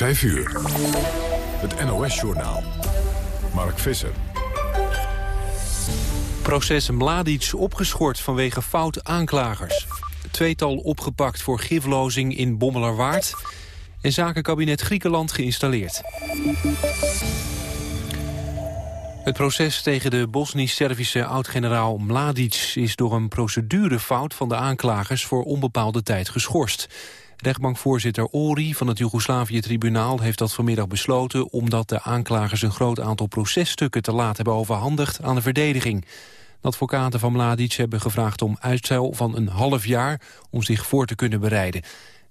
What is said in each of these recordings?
5 uur. Het NOS-journaal. Mark Visser. Proces Mladic opgeschort vanwege fout aanklagers. Tweetal opgepakt voor giflozing in Bommelerwaard. En zakenkabinet Griekenland geïnstalleerd. Het proces tegen de Bosnisch-Servische oud-generaal Mladic... is door een procedurefout van de aanklagers voor onbepaalde tijd geschorst. Rechtbankvoorzitter Ori van het Joegoslavië-tribunaal heeft dat vanmiddag besloten... omdat de aanklagers een groot aantal processtukken te laat hebben overhandigd aan de verdediging. De advocaten van Mladic hebben gevraagd om uitstel van een half jaar... om zich voor te kunnen bereiden.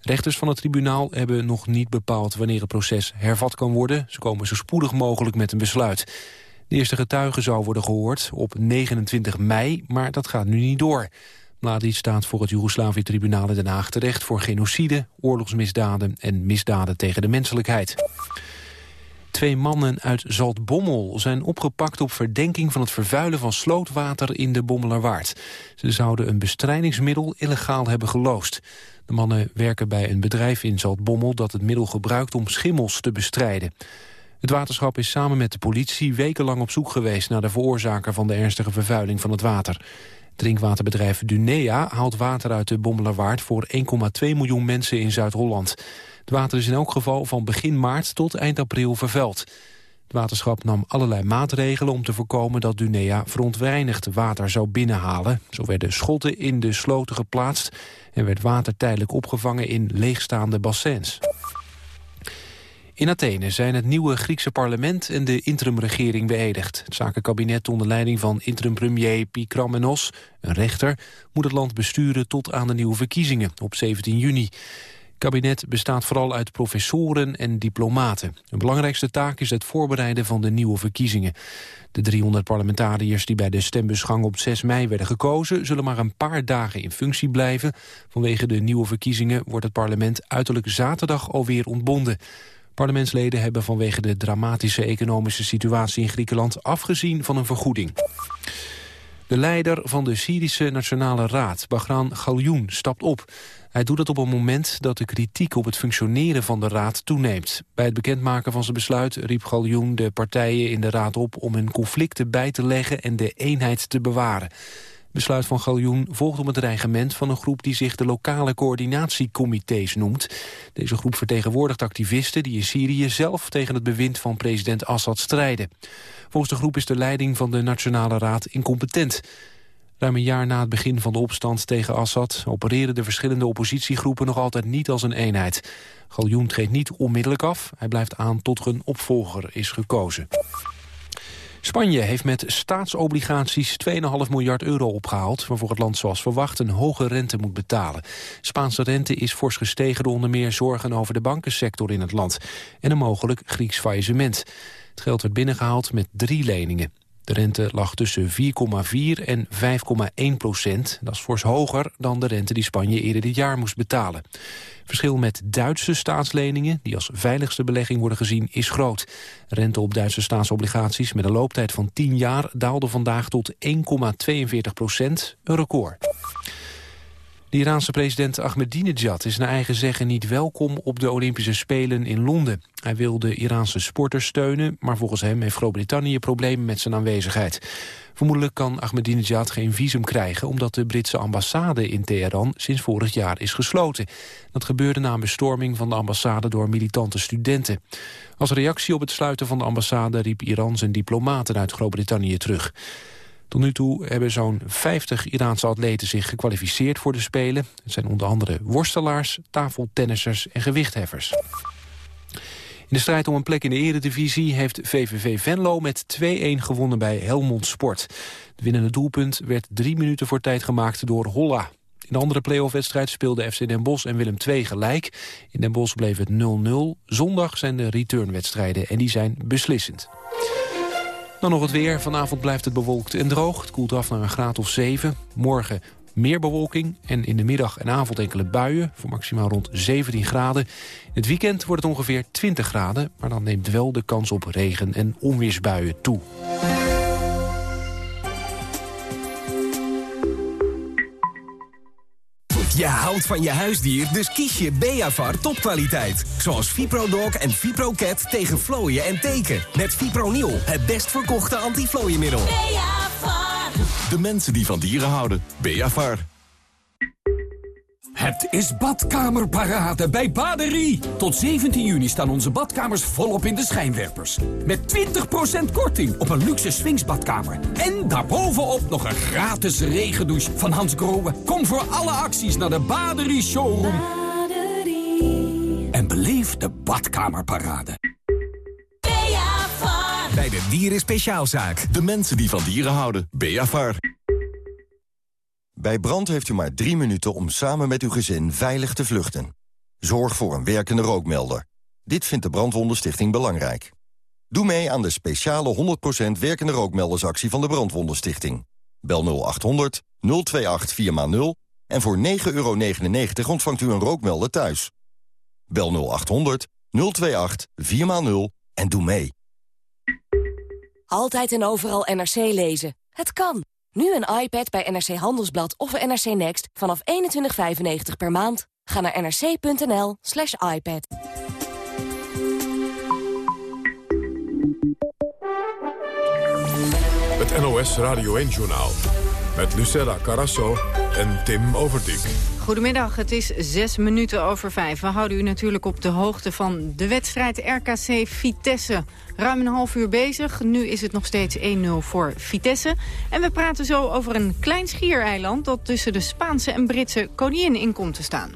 Rechters van het tribunaal hebben nog niet bepaald wanneer het proces hervat kan worden. Ze komen zo spoedig mogelijk met een besluit. De eerste getuige zou worden gehoord op 29 mei, maar dat gaat nu niet door. Mladic staat voor het Joegoslavië-tribunaal in Den Haag terecht... voor genocide, oorlogsmisdaden en misdaden tegen de menselijkheid. Twee mannen uit Zaltbommel zijn opgepakt op verdenking van het vervuilen van slootwater in de Bommelerwaard. Ze zouden een bestrijdingsmiddel illegaal hebben geloosd. De mannen werken bij een bedrijf in Zaltbommel dat het middel gebruikt om schimmels te bestrijden. Het waterschap is samen met de politie wekenlang op zoek geweest naar de veroorzaker van de ernstige vervuiling van het water. Drinkwaterbedrijf Dunea haalt water uit de Bommelerwaard voor 1,2 miljoen mensen in Zuid-Holland. Het water is in elk geval van begin maart tot eind april vervuild. Het waterschap nam allerlei maatregelen om te voorkomen dat Dunea verontreinigd water zou binnenhalen. Zo werden schotten in de sloten geplaatst en werd water tijdelijk opgevangen in leegstaande bassins. In Athene zijn het nieuwe Griekse parlement en de interimregering beëdigd. Het zakenkabinet onder leiding van interim-premier Pikramenos, een rechter, moet het land besturen tot aan de nieuwe verkiezingen op 17 juni. Het kabinet bestaat vooral uit professoren en diplomaten. De belangrijkste taak is het voorbereiden van de nieuwe verkiezingen. De 300 parlementariërs die bij de stembusgang op 6 mei werden gekozen... zullen maar een paar dagen in functie blijven. Vanwege de nieuwe verkiezingen wordt het parlement uiterlijk zaterdag alweer ontbonden. Parlementsleden hebben vanwege de dramatische economische situatie in Griekenland afgezien van een vergoeding. De leider van de Syrische Nationale Raad, Bagran Galjoen, stapt op. Hij doet dat op een moment dat de kritiek op het functioneren van de raad toeneemt. Bij het bekendmaken van zijn besluit riep Galjoen de partijen in de raad op... om hun conflicten bij te leggen en de eenheid te bewaren besluit van Galjoen volgt op het dreigement van een groep die zich de lokale coördinatiecomité's noemt. Deze groep vertegenwoordigt activisten die in Syrië zelf tegen het bewind van president Assad strijden. Volgens de groep is de leiding van de Nationale Raad incompetent. Ruim een jaar na het begin van de opstand tegen Assad... opereren de verschillende oppositiegroepen nog altijd niet als een eenheid. Galjoen treedt niet onmiddellijk af. Hij blijft aan tot een opvolger is gekozen. Spanje heeft met staatsobligaties 2,5 miljard euro opgehaald... waarvoor het land zoals verwacht een hoge rente moet betalen. Spaanse rente is fors gestegen door onder meer zorgen over de bankensector in het land... en een mogelijk Grieks faillissement. Het geld werd binnengehaald met drie leningen. De rente lag tussen 4,4 en 5,1 procent. Dat is fors hoger dan de rente die Spanje eerder dit jaar moest betalen. Verschil met Duitse staatsleningen, die als veiligste belegging worden gezien, is groot. Rente op Duitse staatsobligaties met een looptijd van 10 jaar daalde vandaag tot 1,42 procent, een record. De Iraanse president Ahmadinejad is naar eigen zeggen niet welkom op de Olympische Spelen in Londen. Hij wil de Iraanse sporters steunen, maar volgens hem heeft Groot-Brittannië problemen met zijn aanwezigheid. Vermoedelijk kan Ahmadinejad geen visum krijgen omdat de Britse ambassade in Teheran sinds vorig jaar is gesloten. Dat gebeurde na een bestorming van de ambassade door militante studenten. Als reactie op het sluiten van de ambassade riep Iran zijn diplomaten uit Groot-Brittannië terug. Tot nu toe hebben zo'n 50 Iraanse atleten zich gekwalificeerd voor de Spelen. Het zijn onder andere worstelaars, tafeltennissers en gewichtheffers. In de strijd om een plek in de eredivisie heeft VVV Venlo met 2-1 gewonnen bij Helmond Sport. De winnende doelpunt werd drie minuten voor tijd gemaakt door Holla. In de andere playoff-wedstrijd speelden FC Den Bosch en Willem II gelijk. In Den Bosch bleef het 0-0. Zondag zijn de returnwedstrijden en die zijn beslissend. Dan nog het weer. Vanavond blijft het bewolkt en droog. Het koelt af naar een graad of 7. Morgen meer bewolking en in de middag en avond enkele buien... voor maximaal rond 17 graden. In het weekend wordt het ongeveer 20 graden... maar dan neemt wel de kans op regen- en onweersbuien toe. Je houdt van je huisdier, dus kies je Beavar topkwaliteit. Zoals ViproDog en ViproCat tegen vlooien en teken. Met Fipronil, het best verkochte antiflooienmiddel. Beavar. De mensen die van dieren houden. Beavar. Het is badkamerparade bij Baderie. Tot 17 juni staan onze badkamers volop in de schijnwerpers. Met 20% korting op een luxe swingsbadkamer. En daarbovenop nog een gratis regendouche van Hans Grohe. Kom voor alle acties naar de Baderie Showroom. Baderie. En beleef de badkamerparade. Bij de Dieren Speciaalzaak. De mensen die van dieren houden. Beavar. Bij brand heeft u maar drie minuten om samen met uw gezin veilig te vluchten. Zorg voor een werkende rookmelder. Dit vindt de Brandwondenstichting belangrijk. Doe mee aan de speciale 100% werkende rookmeldersactie van de Brandwondenstichting. Bel 0800 028 4x0 en voor 9,99 ontvangt u een rookmelder thuis. Bel 0800 028 4x0 en doe mee. Altijd en overal NRC lezen. Het kan. Nu een iPad bij NRC Handelsblad of NRC Next vanaf 21,95 per maand. Ga naar nrc.nl slash iPad. Het NOS Radio 1-journaal. Met Lucella Carasso en Tim Overdijk. Goedemiddag, het is zes minuten over vijf. We houden u natuurlijk op de hoogte van de wedstrijd RKC Vitesse. Ruim een half uur bezig, nu is het nog steeds 1-0 voor Vitesse. En we praten zo over een klein schiereiland... dat tussen de Spaanse en Britse koningin in komt te staan.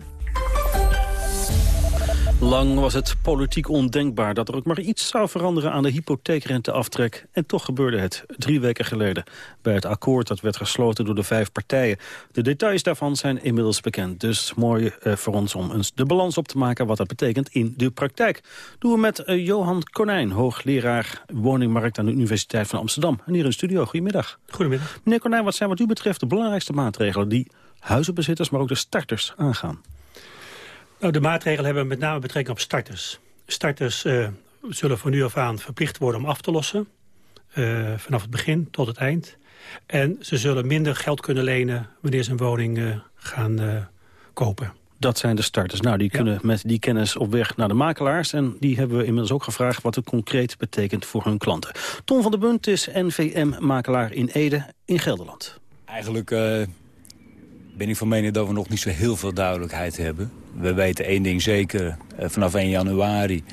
Lang was het politiek ondenkbaar dat er ook maar iets zou veranderen aan de hypotheekrenteaftrek. En toch gebeurde het drie weken geleden bij het akkoord dat werd gesloten door de vijf partijen. De details daarvan zijn inmiddels bekend. Dus mooi eh, voor ons om eens de balans op te maken wat dat betekent in de praktijk. Doen we met eh, Johan Konijn, hoogleraar woningmarkt aan de Universiteit van Amsterdam. En hier in de studio, goedemiddag. Goedemiddag. Meneer Konijn, wat zijn wat u betreft de belangrijkste maatregelen die huizenbezitters, maar ook de starters aangaan? Nou, de maatregelen hebben met name betrekking op starters. Starters uh, zullen van nu af aan verplicht worden om af te lossen. Uh, vanaf het begin tot het eind. En ze zullen minder geld kunnen lenen wanneer ze een woning uh, gaan kopen. Dat zijn de starters. Nou, die kunnen met die kennis op weg naar de makelaars. En die hebben we inmiddels ook gevraagd wat het concreet betekent voor hun klanten. Tom van der Bunt is NVM-makelaar in Ede in Gelderland. Eigenlijk ben ik van mening dat we nog niet zo heel veel duidelijkheid hebben. We weten één ding zeker. Eh, vanaf 1 januari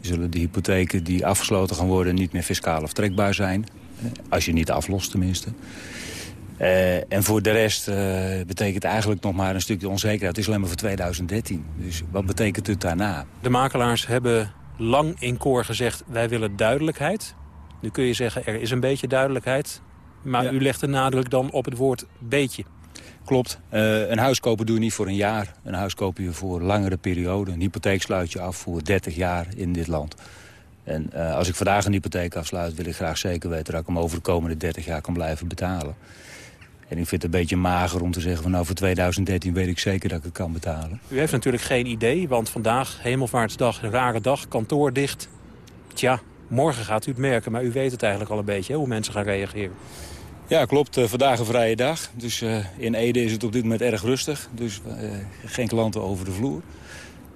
zullen de hypotheken die afgesloten gaan worden... niet meer fiscaal aftrekbaar zijn. Eh, als je niet aflost tenminste. Uh, en voor de rest uh, betekent eigenlijk nog maar een stukje onzekerheid. Het is alleen maar voor 2013. Dus wat betekent het daarna? De makelaars hebben lang in koor gezegd... wij willen duidelijkheid. Nu kun je zeggen, er is een beetje duidelijkheid. Maar ja. u legt de nadruk dan op het woord beetje. Klopt. Uh, een huis kopen doe je niet voor een jaar. Een huis koop je voor een langere periode. Een hypotheek sluit je af voor 30 jaar in dit land. En uh, als ik vandaag een hypotheek afsluit... wil ik graag zeker weten dat ik hem over de komende 30 jaar kan blijven betalen. En ik vind het een beetje mager om te zeggen... van nou voor 2013 weet ik zeker dat ik het kan betalen. U heeft natuurlijk geen idee, want vandaag, hemelvaartsdag, een rare dag, kantoor dicht. Tja, morgen gaat u het merken, maar u weet het eigenlijk al een beetje... Hoe mensen gaan reageren. Ja, klopt. Uh, vandaag een vrije dag. Dus uh, in Ede is het op dit moment erg rustig. Dus uh, geen klanten over de vloer.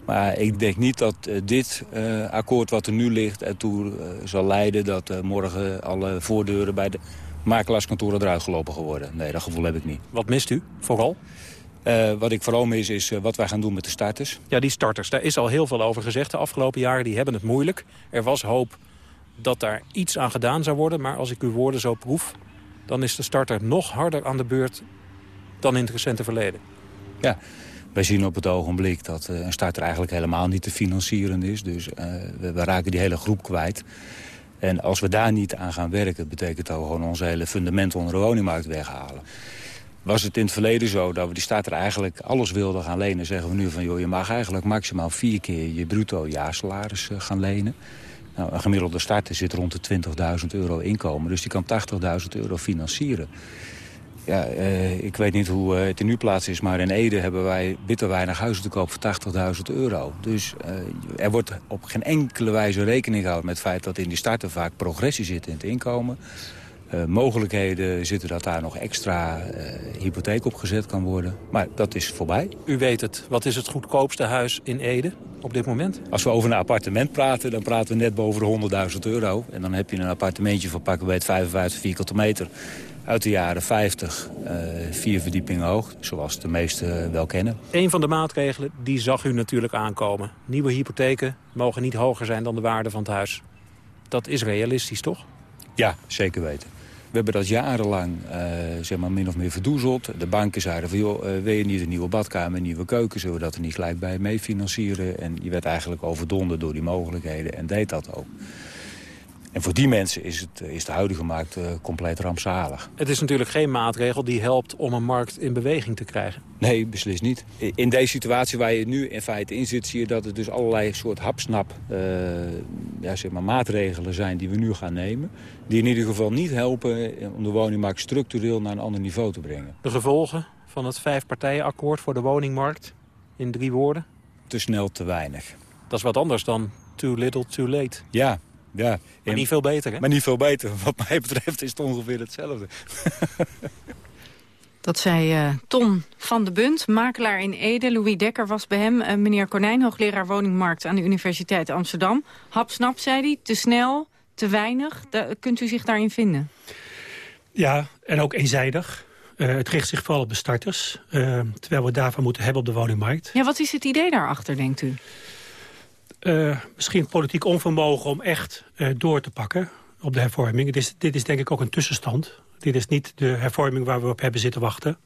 Maar ik denk niet dat dit akkoord wat er nu ligt ertoe zal leiden... dat morgen alle voordeuren bij de makelaarskantoren eruit gelopen gaan worden. Nee, dat gevoel heb ik niet. Wat mist u vooral? wat ik vooral mis is wat wij gaan doen met de starters. Ja, die starters. Daar is al heel veel over gezegd de afgelopen jaren. Die hebben het moeilijk. Er was hoop dat daar iets aan gedaan zou worden. Maar als ik uw woorden zo proef dan is de starter nog harder aan de beurt dan in het recente verleden. Ja, wij zien op het ogenblik dat uh, een starter eigenlijk helemaal niet te financieren is. Dus uh, we, raken die hele groep kwijt. En als we daar niet aan gaan werken, betekent dat we gewoon onze hele fundament onder de woningmarkt weghalen. Was het in het verleden zo dat we die starter eigenlijk alles wilden gaan lenen... zeggen we nu van, joh, je mag eigenlijk maximaal vier keer je bruto jaarsalaris uh, gaan lenen. Nou, een gemiddelde starter zit rond de 20.000 euro inkomen. Dus die kan 80.000 euro financieren. Ja, uh, ik weet niet hoe uh, het in uw plaats is, maar in Ede hebben wij bitter weinig huizen te koop voor 80.000 euro. Dus uh, er wordt op geen enkele wijze rekening gehouden met het feit dat in die starter vaak progressie zit in het inkomen. Uh, mogelijkheden zitten dat daar nog extra uh, hypotheek op gezet kan worden. Maar dat is voorbij. U weet het. Wat is het goedkoopste huis in Ede op dit moment? Als we over een appartement praten, dan praten we net boven de 100.000 euro. En dan heb je een appartementje van pakken bij het 55 vierkante meter uit de jaren 50, uh, vier verdiepingen hoog, zoals de meesten wel kennen. Een van de maatregelen, die zag u natuurlijk aankomen. Nieuwe hypotheken mogen niet hoger zijn dan de waarde van het huis. Dat is realistisch, toch? Ja, zeker weten. We hebben dat jarenlang uh, zeg maar min of meer verdoezeld. De banken zeiden van, joh, uh, wil je niet een nieuwe badkamer, een nieuwe keuken... zullen we dat er niet gelijk bij meefinancieren? En je werd eigenlijk overdonderd door die mogelijkheden en deed dat ook. En voor die mensen is, het, is de huidige markt uh, compleet rampzalig. Het is natuurlijk geen maatregel die helpt om een markt in beweging te krijgen. Nee, beslist niet. In deze situatie waar je nu in feite in zit... zie je dat er dus allerlei soort hapsnap uh, ja, zeg maar maatregelen zijn die we nu gaan nemen. Die in ieder geval niet helpen om de woningmarkt structureel naar een ander niveau te brengen. De gevolgen van het vijfpartijenakkoord voor de woningmarkt in drie woorden? Te snel, te weinig. Dat is wat anders dan too little, too late. Ja, ja, maar niet veel beter, hè? Maar niet veel beter. Wat mij betreft is het ongeveer hetzelfde. Dat zei uh, Ton van de Bunt, makelaar in Ede. Louis Dekker was bij hem. Uh, meneer Konijn, hoogleraar woningmarkt aan de Universiteit Amsterdam. Hapsnap, zei hij, te snel, te weinig. Kunt u zich daarin vinden? Ja, en ook eenzijdig. Uh, het richt zich vooral op de starters. terwijl we daarvan moeten hebben op de woningmarkt. Ja, wat is het idee daarachter, denkt u? Uh, misschien politiek onvermogen om echt uh, door te pakken op de hervorming. Dit is, dit is denk ik ook een tussenstand. Dit is niet de hervorming waar we op hebben zitten wachten.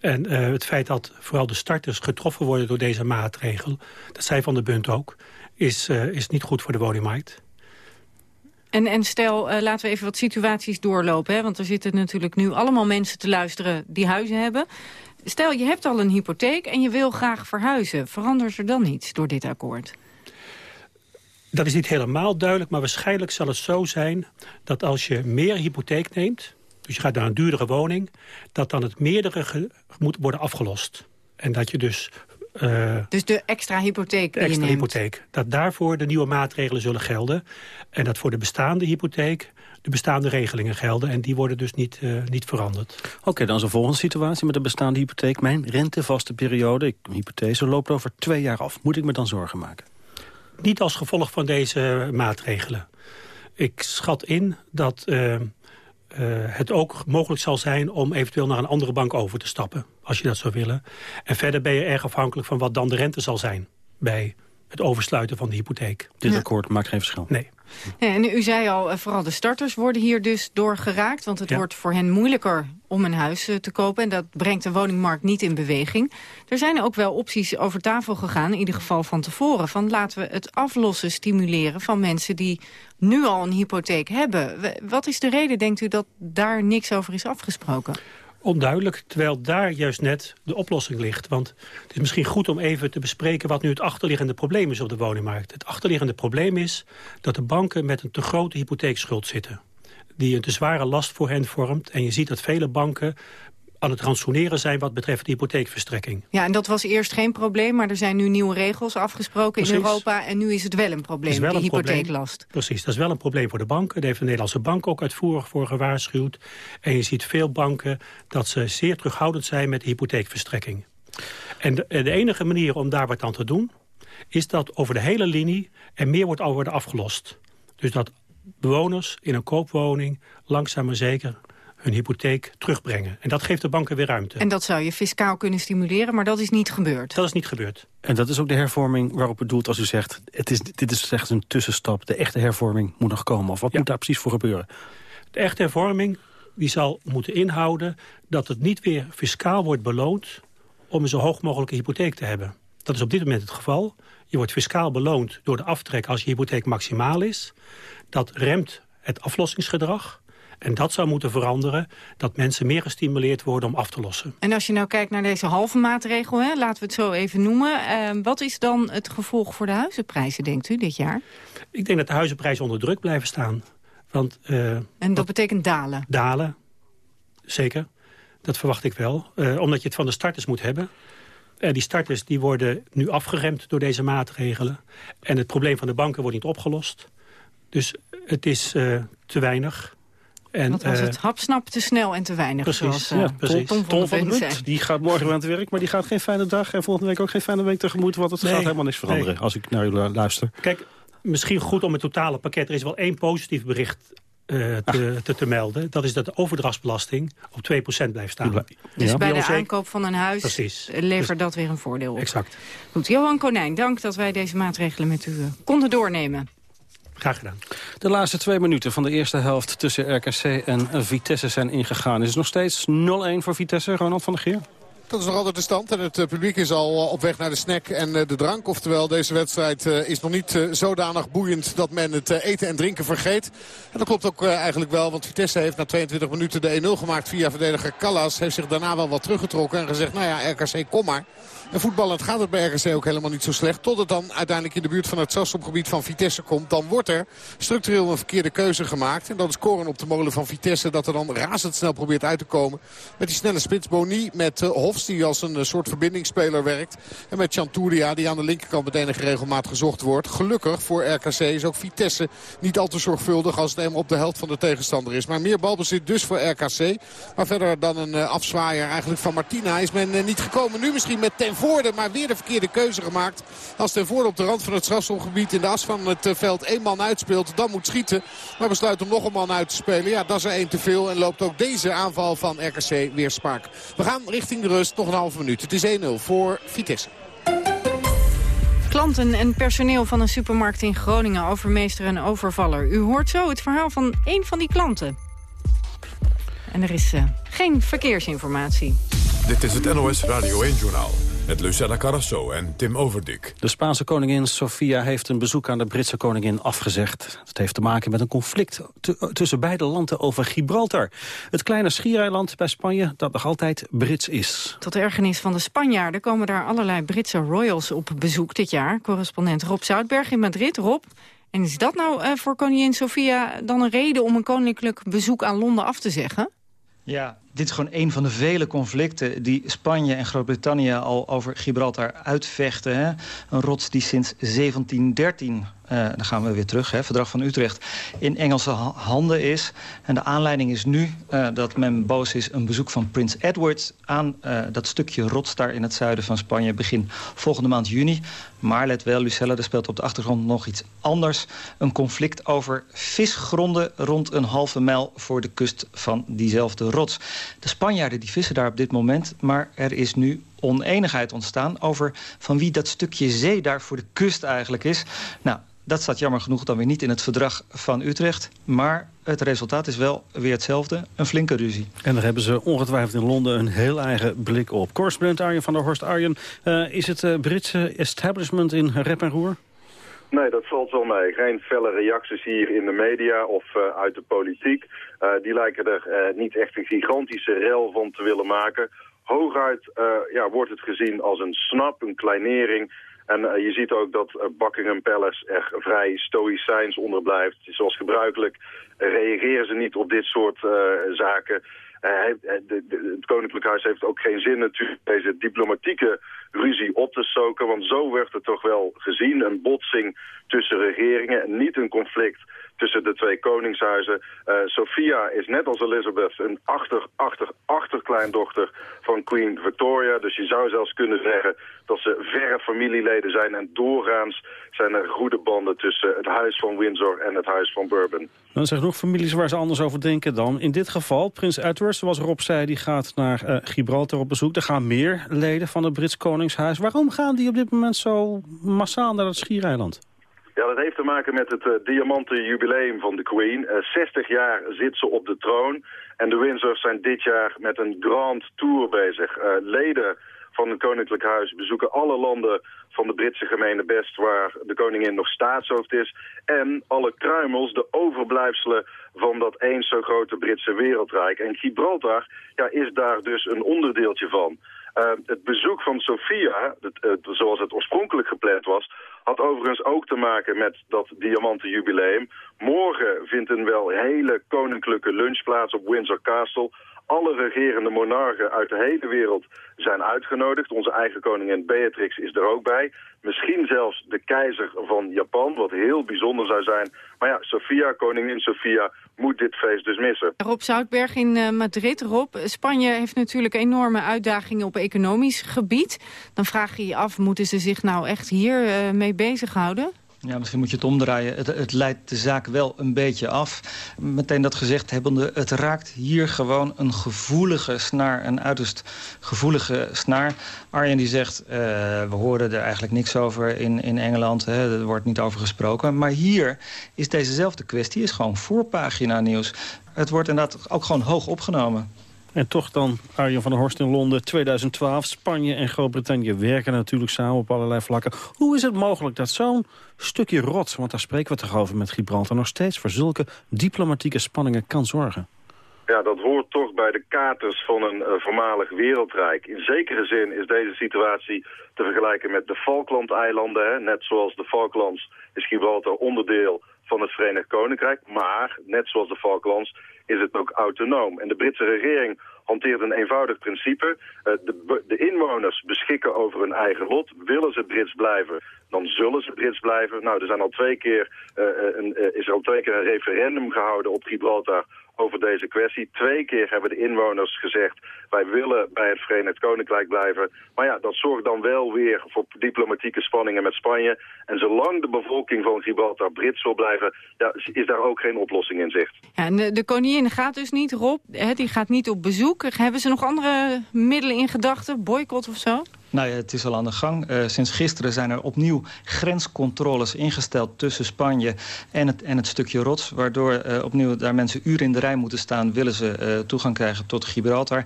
En uh, het feit dat vooral de starters getroffen worden door deze maatregel... dat zei Van de Bunt ook, is, is niet goed voor de woningmarkt. En, en stel, laten we even wat situaties doorlopen. Hè? Want er zitten natuurlijk nu allemaal mensen te luisteren die huizen hebben. Stel, je hebt al een hypotheek en je wil graag verhuizen. Verandert er dan iets door dit akkoord? Dat is niet helemaal duidelijk, maar waarschijnlijk zal het zo zijn... dat als je meer hypotheek neemt, dus je gaat naar een duurdere woning... dat dan het meerdere moet worden afgelost. En dat je dus... Uh, dus de extra hypotheek de extra hypotheek. Dat daarvoor de nieuwe maatregelen zullen gelden. En dat voor de bestaande hypotheek de bestaande regelingen gelden. En die worden dus niet, uh, niet veranderd. Oké, okay, dan is de volgende situatie met de bestaande hypotheek. Mijn rentevaste periode, ik, hypothese, loopt over twee jaar af. Moet ik me dan zorgen maken? Niet als gevolg van deze maatregelen. Ik schat in dat uh, uh, het ook mogelijk zal zijn om eventueel naar een andere bank over te stappen. Als je dat zou willen. En verder ben je erg afhankelijk van wat dan de rente zal zijn bij het oversluiten van de hypotheek. Dit akkoord maakt geen verschil? Nee. Ja, en u zei al, eh, vooral de starters worden hier dus door geraakt. Want het wordt voor hen moeilijker om een huis eh, te kopen. En dat brengt de woningmarkt niet in beweging. Er zijn ook wel opties over tafel gegaan, in ieder geval van tevoren. Van laten we het aflossen stimuleren van mensen die nu al een hypotheek hebben. Wat is de reden, denkt u, dat daar niks over is afgesproken? Onduidelijk, terwijl daar juist net de oplossing ligt. Want het is misschien goed om even te bespreken... wat nu het achterliggende probleem is op de woningmarkt. Het achterliggende probleem is dat de banken met een te grote hypotheekschuld zitten die een te zware last voor hen vormt. En je ziet dat vele banken aan het ransoneren zijn wat betreft de hypotheekverstrekking. Ja, en dat was eerst geen probleem, maar er zijn nu nieuwe regels afgesproken in Europa... en nu is het wel een probleem, wel die hypotheeklast. Precies, dat is wel een probleem voor de banken. Daar heeft de Nederlandse bank ook uitvoerig voor gewaarschuwd. En je ziet veel banken dat ze zeer terughoudend zijn met de hypotheekverstrekking. En de, de enige manier om daar wat aan te doen... is dat over de hele linie er meer wordt al worden afgelost. Dus dat bewoners in een koopwoning langzaam maar zeker hun hypotheek terugbrengen. En dat geeft de banken weer ruimte. En dat zou je fiscaal kunnen stimuleren, maar dat is niet gebeurd. Dat is niet gebeurd. En dat is ook de hervorming waarop het doelt als u zegt... Het is, dit is slechts een tussenstap, de echte hervorming moet nog komen. Of wat moet daar precies voor gebeuren? De echte hervorming die zal moeten inhouden... dat het niet weer fiscaal wordt beloond om een zo hoog mogelijke hypotheek te hebben. Dat is op dit moment het geval. Je wordt fiscaal beloond door de aftrek als je hypotheek maximaal is. Dat remt het aflossingsgedrag. En dat zou moeten veranderen, dat mensen meer gestimuleerd worden om af te lossen. En als je nou kijkt naar deze halve maatregel, hè, laten we het zo even noemen. Eh, wat is dan het gevolg voor de huizenprijzen, denkt u, dit jaar? Ik denk dat de huizenprijzen onder druk blijven staan. Want, uh, en dat betekent dalen? Dalen, zeker. Dat verwacht ik wel. Uh, omdat je het van de starters moet hebben. Uh, die starters die worden nu afgeremd door deze maatregelen. En het probleem van de banken wordt niet opgelost. Dus het is te weinig. En, Wat was het? Hapsnap te snel en te weinig. Precies, ja, precies. Tom, van, van die gaat morgen aan het werk, maar die gaat geen fijne dag. En volgende week ook geen fijne week tegemoet, want het gaat helemaal niks veranderen als ik naar u luister. Kijk, misschien goed om het totale pakket. Er is wel één positief bericht uh, te, te, te, melden. Dat is dat de overdrachtsbelasting op 2% blijft staan. Dus bij de aankoop van een huis Precies. levert dus dat weer een voordeel op. Exact. Goed, Johan Konijn, dank dat wij deze maatregelen met u konden doornemen. Graag gedaan. De laatste twee minuten van de eerste helft tussen RKC en Vitesse zijn ingegaan. Is het nog steeds 0-1 voor Vitesse, Ronald van der Geer? Dat is nog altijd de stand. En het eh, publiek is al eh, op weg naar de snack en eh, de drank. Oftewel, deze wedstrijd is nog niet zodanig boeiend dat men het eten en drinken vergeet. En dat klopt ook eigenlijk wel. Want Vitesse heeft na 22 minuten de 1-0 gemaakt via verdediger Callas. Heeft zich daarna wel wat teruggetrokken en gezegd, nou ja, RKC, kom maar. En voetballend gaat het bij RKC ook helemaal niet zo slecht. Tot het dan uiteindelijk in de buurt van het strafschopgebied van Vitesse komt. Dan wordt er structureel een verkeerde keuze gemaakt. En dat is koren op de molen van Vitesse. Dat er dan razendsnel probeert uit te komen. Met die snelle spits Boni. Met uh, Hofs die als een uh, soort verbindingsspeler werkt. En met Chanturia die aan de linkerkant met enige regelmaat gezocht wordt. Gelukkig voor RKC is ook Vitesse niet al te zorgvuldig als het helemaal op de helft van de tegenstander is. Maar meer balbezit dus voor RKC. Maar verder dan een uh, afzwaaier eigenlijk van Martina is men niet gekomen. Nu misschien met Ten Voorde, maar weer de verkeerde keuze gemaakt. Als Ten Voorde op de rand van het strafschopgebied in de as van het eh, veld één man uitspeelt, dan moet schieten. Maar besluit om nog een man uit te spelen. Ja, dat is er één te veel en loopt ook deze aanval van RKC weer spaak. We gaan richting de rust, nog een halve minuut. Het is 1-0 voor Vitesse. Klanten en personeel van een supermarkt in Groningen overmeester en overvaller. U hoort zo het verhaal van één van die klanten. En er is uh, geen verkeersinformatie. Dit is het NOS Radio 1-journaal met Lucella Carrasso en Tim Overdik. De Spaanse koningin Sofia heeft een bezoek aan de Britse koningin afgezegd. Het heeft te maken met een conflict tussen beide landen over Gibraltar. Het kleine schiereiland bij Spanje dat nog altijd Brits is. Tot ergernis van de Spanjaarden komen daar allerlei Britse royals op bezoek dit jaar. Correspondent Rob Zoutberg in Madrid. Rob, en is dat nou uh, voor koningin Sofia dan een reden om een koninklijk bezoek aan Londen af te zeggen? Ja, dit is gewoon een van de vele conflicten die Spanje en Groot-Brittannië al over Gibraltar uitvechten. Hè? Een rots die sinds 1713 uh, dan gaan we weer terug, hè, verdrag van Utrecht, in Engelse handen is. En de aanleiding is nu uh, dat men boos is een bezoek van prins Edward aan uh, dat stukje rots daar in het zuiden van Spanje begin volgende maand juni. Maar let wel, Lucella, er speelt op de achtergrond nog iets anders. Een conflict over visgronden rond een halve mijl voor de kust van diezelfde rots. De Spanjaarden die vissen daar op dit moment, maar er is nu oneenigheid ontstaan over van wie dat stukje zee daar voor de kust eigenlijk is. Nou, dat staat jammer genoeg dan weer niet in het verdrag van Utrecht. Maar het resultaat is wel weer hetzelfde, een flinke ruzie. En daar hebben ze ongetwijfeld in Londen een heel eigen blik op. Correspondent Arjen van der Horst. Arjen, uh, is het uh, Britse establishment in rep en roer? Nee, dat valt wel mee. Geen felle reacties hier in de media of uh, uit de politiek. Uh, die lijken er uh, niet echt een gigantische rel van te willen maken. Hooguit ja, wordt het gezien als een snap, een kleinering en je ziet ook dat Buckingham Palace er vrij stoïcijns onder blijft. Zoals gebruikelijk reageren ze niet op dit soort zaken. Het Koninklijk Huis heeft ook geen zin natuurlijk deze diplomatieke ruzie op te stoken. Want zo werd het toch wel gezien. Een botsing tussen regeringen en niet een conflict tussen de twee koningshuizen. Uh, Sophia is net als Elizabeth een achter, achter, achterkleindochter van Queen Victoria. Dus je zou zelfs kunnen zeggen dat ze verre familieleden zijn. En doorgaans zijn er goede banden tussen het huis van Windsor en het huis van Bourbon. Dan zijn nog families waar ze anders over denken dan. In dit geval, prins Edward, zoals Rob zei, die gaat naar uh, Gibraltar op bezoek. Er gaan meer leden van het Brits Koningshuis. Waarom gaan die op dit moment zo massaal naar het Schiereiland? Ja, dat heeft te maken met het uh, diamanten jubileum van de Queen. Uh, eh, 60 jaar zit ze op de troon. En de Windsors zijn dit jaar met een grand tour bezig. Uh, leden van het Koninklijk Huis bezoeken alle landen van de Britse gemene best... waar de koningin nog staatshoofd is. En alle kruimels, de overblijfselen van dat eens zo grote Britse wereldrijk. En Gibraltar ja, is daar dus een onderdeeltje van. Uh, het bezoek van Sofia, het, zoals het oorspronkelijk gepland was... had overigens ook te maken met dat diamantenjubileum. Morgen vindt een wel hele koninklijke lunch plaats op Windsor Castle. Alle regerende monarchen uit de hele wereld zijn uitgenodigd. Onze eigen koningin Beatrix is er ook bij. Misschien zelfs de keizer van Japan, wat heel bijzonder zou zijn. Maar ja, Sofia, koningin Sofia, moet dit feest dus missen. Rob Zoutberg in uh, Madrid. Rob, Spanje heeft natuurlijk enorme uitdagingen op economisch gebied. Dan vraag je je af, moeten ze zich nou echt hier uh, mee bezighouden? Ja, misschien moet je het omdraaien. Het, het, leidt de zaak wel een beetje af. Meteen dat gezegd hebbende, het raakt hier gewoon een gevoelige snaar. Een uiterst gevoelige snaar. Arjen die zegt, uh, we horen er eigenlijk niks over in, in Engeland. Hè, er wordt niet over gesproken. Maar hier is dezezelfde kwestie is gewoon voorpagina nieuws. Het wordt inderdaad ook gewoon hoog opgenomen. En toch dan, Arjen van der Horst in Londen, 2012. Spanje en Groot-Brittannië werken natuurlijk samen op allerlei vlakken. Hoe is het mogelijk dat zo'n stukje rots, want daar spreken we toch over met Gibraltar... nog steeds voor zulke diplomatieke spanningen kan zorgen? Ja, dat hoort toch bij de katers van een uh, voormalig wereldrijk. In zekere zin is deze situatie te vergelijken met de Falklandeilanden. Net zoals de Falklands is Gibraltar onderdeel van het Verenigd Koninkrijk. Maar, net zoals de Falklands, is het ook autonoom. En de Britse regering hanteert een eenvoudig principe. Uh, de, de, inwoners beschikken over hun eigen lot. Willen ze Brits blijven, dan zullen ze Brits blijven. Nou, er zijn al twee keer, uh, een, is al twee keer een referendum gehouden op Gibraltar over deze kwestie. Twee keer hebben de inwoners gezegd... wij willen bij het Verenigd Koninkrijk blijven. Maar ja, dat zorgt dan wel weer voor diplomatieke spanningen met Spanje. En zolang de bevolking van Gibraltar Brits wil blijven... Ja, is daar ook geen oplossing in zicht. Ja, en de, koningin gaat dus niet, Rob. Hè, die gaat niet op bezoek. Hebben ze nog andere middelen in gedachten? Boycott of zo? Nou ja, het is al aan de gang. Uh, sinds gisteren zijn er opnieuw grenscontroles ingesteld tussen Spanje en het, en het stukje rots. Waardoor uh, opnieuw daar mensen uren in de rij moeten staan... willen ze uh, toegang krijgen tot Gibraltar.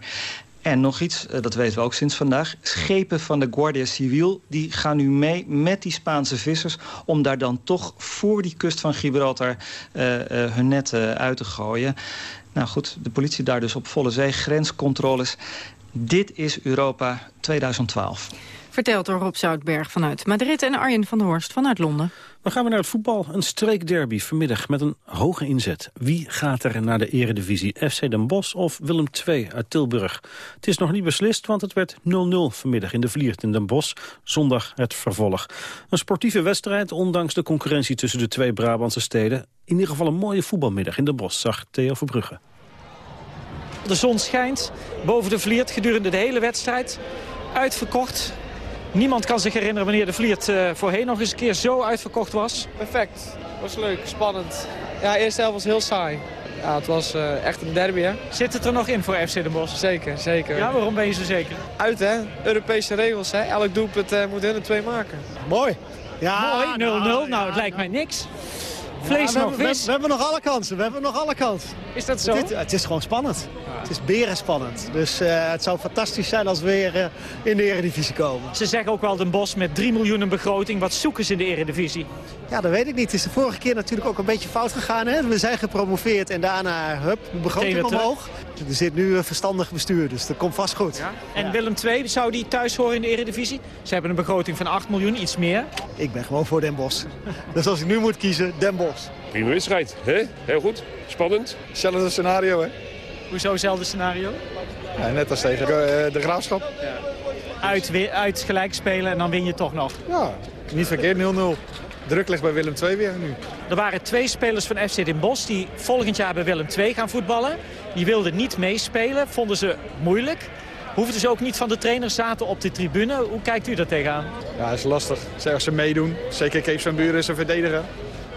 En nog iets, dat weten we ook sinds vandaag. Schepen van de Guardia Civil die gaan nu mee met die Spaanse vissers... om daar dan toch voor die kust van Gibraltar hun netten uit te gooien. Nou goed, de politie daar dus op volle zee, grenscontroles. Dit is Europa 2012. Verteld door Rob Zoutberg vanuit Madrid en Arjen van der Horst vanuit Londen. Dan gaan we naar het voetbal. Een streekderby vanmiddag met een hoge inzet. Wie gaat er naar de eredivisie? FC Den Bosch of Willem II uit Tilburg? Het is nog niet beslist, want het werd 0-0 vanmiddag in de Vliert in Den Bosch. Zondag het vervolg. Een sportieve wedstrijd, ondanks de concurrentie tussen de twee Brabantse steden. In ieder geval een mooie voetbalmiddag in Den Bosch, zag Theo Verbrugge. De zon schijnt boven de Vliert gedurende de hele wedstrijd. Uitverkocht. Niemand kan zich herinneren wanneer de Vliert uh, voorheen nog eens een keer zo uitverkocht was. Perfect. Was leuk, spannend. Ja, de eerste helft was heel saai. Ja, het was uh, echt een derby, hè. Zit het er nog in voor FC Den Bosch? Zeker, zeker. Ja, waarom ben je zo zeker? Uit, hè. Europese regels, hè. Elk doelpunt uh, moet hun er twee maken. Mooi. Ja, Mooi, 0-0. Nou, nou, nou, het lijkt mij niks. Vlees ja, nog, we, vis. We, we, hebben nog alle kansen. We hebben nog alle kansen. Is dat zo? Het, het is gewoon spannend. Ja. Het is beren spannend. Dus uh, het zou fantastisch zijn als we weer uh, in de eredivisie komen. Ze zeggen ook wel Den Bosch met 3 miljoen een begroting. Wat zoeken ze in de eredivisie? Ja, dat weet ik niet. Het is de vorige keer natuurlijk ook een beetje fout gegaan. Hè? We zijn gepromoveerd en daarna, hup, de begroting omhoog. Er zit nu een verstandig bestuur, dus dat komt vast goed. Ja? En. Willem II, zou die thuis horen in de eredivisie? Ze hebben een begroting van 8 miljoen, iets meer. Ik ben gewoon voor Den Bosch. dus als ik nu moet kiezen, Den Bosch. Prima wedstrijd, hè? Heel goed. Spannend. Hetzelfde scenario, hè? Hoezo hetzelfde scenario? Ja, net als tegen de, de Graafschap. Ja. Uit, uit gelijk spelen en dan win je toch nog. Ja, niet verkeerd, 0-0. Druk ligt bij Willem II weer nu. Er waren twee spelers van FC Den Bosch die volgend jaar bij Willem II gaan voetballen. Die wilden niet meespelen, vonden ze moeilijk. Hoefden ze ook niet van de trainer, zaten op de tribune. Hoe kijkt u daar tegenaan? Ja, dat is lastig. Zeg als ze meedoen. Zeker Kees van Buren is een verdediger.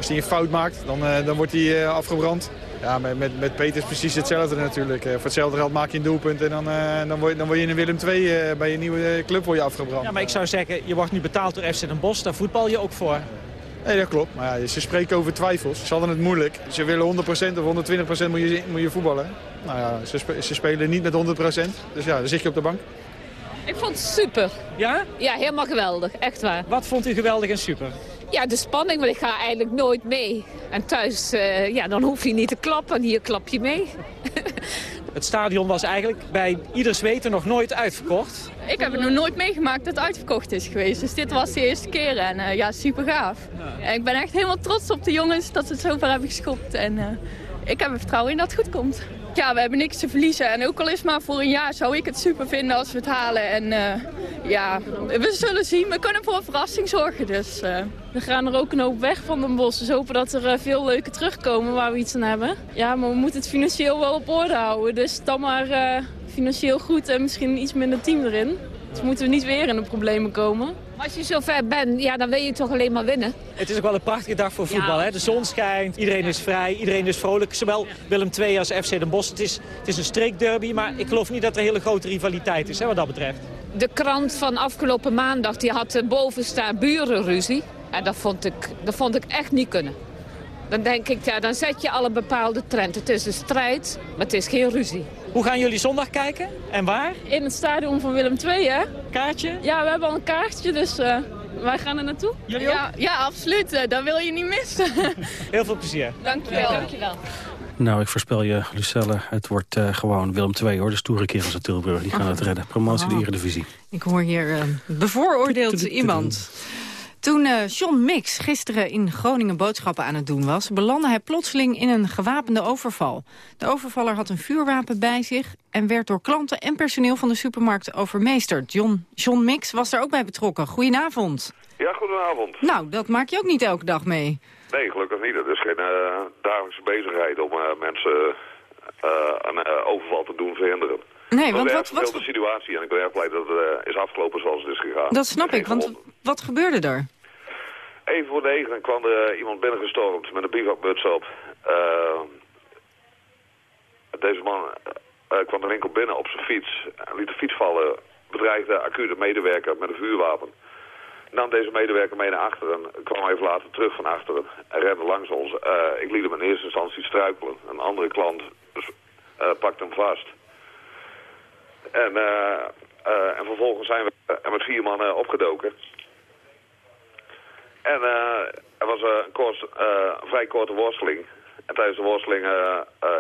Als hij een fout maakt, dan, uh, dan wordt hij uh, afgebrand. Ja, met, met, met Peter is precies hetzelfde natuurlijk. Uh, voor hetzelfde geld maak je een doelpunt en dan, dan, word, dan word je in Willem II bij je nieuwe club word je afgebrand. Ja, maar ik zou zeggen, je wordt nu betaald door FC Den Bosch. Daar voetbal je ook voor. Nee, dat klopt. Maar ja, ze spreken over twijfels. Ze hadden het moeilijk. Ze willen 100% of 120% moet je, moet je voetballen. Nou ja, ze, spe ze spelen niet met 100%. Dus ja, dan zit je op de bank. Ik vond het super. Ja? Ja, helemaal geweldig. Echt waar. Wat vond u geweldig en super? Ja, de spanning, want ik ga eigenlijk nooit mee. En thuis, uh, ja, dan hoef je niet te klappen. Hier klap je mee. Het stadion was eigenlijk bij ieders weten nog nooit uitverkocht. Ik heb het nog nooit meegemaakt dat het uitverkocht is geweest. Dus dit was de eerste keer en uh, ja, super gaaf. Ja. En ik ben echt helemaal trots op de jongens dat ze het zover hebben geschopt. En uh, ik heb er vertrouwen in dat het goed komt. Ja, we hebben niks te verliezen. En ook al is maar voor een jaar zou ik het super vinden als we het halen. En uh, ja, we zullen zien. We kunnen voor een verrassing zorgen. Dus, uh. We gaan er ook een hoop weg van Den Bosch. Dus hopen dat er uh, veel leuke terugkomen waar we iets aan hebben. Ja, maar we moeten het financieel wel op orde houden. Dus dan maar financieel goed en misschien iets minder team erin. Dus moeten we niet weer in de problemen komen. Als je zo ver bent, ja, dan wil je toch alleen maar winnen. Het is ook wel een prachtige dag voor voetbal. Hè? De zon schijnt, iedereen is vrij, iedereen is vrolijk. Zowel Willem II als FC Den Bosch. Het is, het is een streekderby, maar ik geloof niet dat er een hele grote rivaliteit is hè, wat dat betreft. De krant van afgelopen maandag die had boven staan burenruzie. En dat vond, ik, dat vond ik echt niet kunnen. Dan denk ik, ja, dan zet je al een bepaalde trend. Het is een strijd, maar het is geen ruzie. Hoe gaan jullie zondag kijken? En waar? In het stadion van Willem II, hè? Kaartje? Ja, we hebben al een kaartje, dus uh, wij gaan er naartoe. Jullie ja, ja, absoluut. Uh, dat wil je niet missen. Heel veel plezier. Dankjewel. Ja, dankjewel. Nou, ik voorspel je, Lucelle, het wordt uh, gewoon Willem II, hoor. De stoere kerels uit Tilburg, die gaan het redden. Promotie de Eredivisie. Ik hoor hier bevooroordeeld iemand. Toen uh, John Mix gisteren in Groningen boodschappen aan het doen was... belandde hij plotseling in een gewapende overval. De overvaller had een vuurwapen bij zich... en werd door klanten en personeel van de supermarkt overmeesterd. John, John Mix was er ook bij betrokken. Goedenavond. Ja, goedenavond. Nou, dat maak je ook niet elke dag mee. Nee, gelukkig niet. Het is geen uh, dagelijkse bezigheid om uh, mensen een overval te doen verhinderen. Nee, want wat... wat... de situatie en ik ben erg blij dat het is afgelopen zoals het is gegaan. Dat snap ik, want wat gebeurde er? Even voor negen kwam er iemand binnengestormd met een bivakmuts op. Uh, deze man uh, kwam de winkel binnen op zijn fiets. Liet de fiets vallen. Bedreigde acute medewerker met een vuurwapen. Nam deze medewerker mee naar achteren. Kwam even later terug van achteren. En rende langs ons. Ik liet hem in eerste instantie struikelen. Een andere klant dus, pakte hem vast. En, en vervolgens zijn we met vier mannen opgedoken. En uh, er was een kort, uh, vrij korte worsteling. En tijdens de worsteling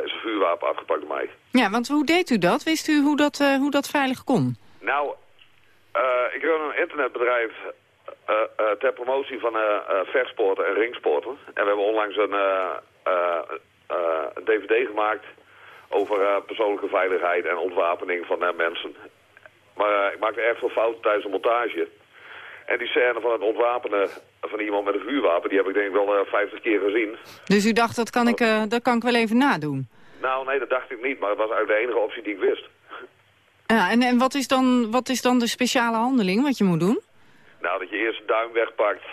is een vuurwapen afgepakt door mij. Ja, want hoe deed u dat? Wist u hoe dat, hoe dat veilig kon? Nou, ik run een internetbedrijf ter promotie van vechtsporten en ringsporten. En we hebben onlangs een, een dvd gemaakt over persoonlijke veiligheid en ontwapening van mensen. Maar ik maakte erg veel fouten tijdens de montage. En die scène van het ontwapenen van iemand met een vuurwapen, die heb ik denk ik wel uh, eh, 50 keer gezien. Dus u dacht, dat kan, ik, uh, dat kan ik wel even nadoen? Nou, nee, dat dacht ik niet, maar het was eigenlijk de enige optie die ik wist. Ja, en, en wat, is dan, wat is dan de speciale handeling wat je moet doen? Nou, dat je eerst de duim wegpakt.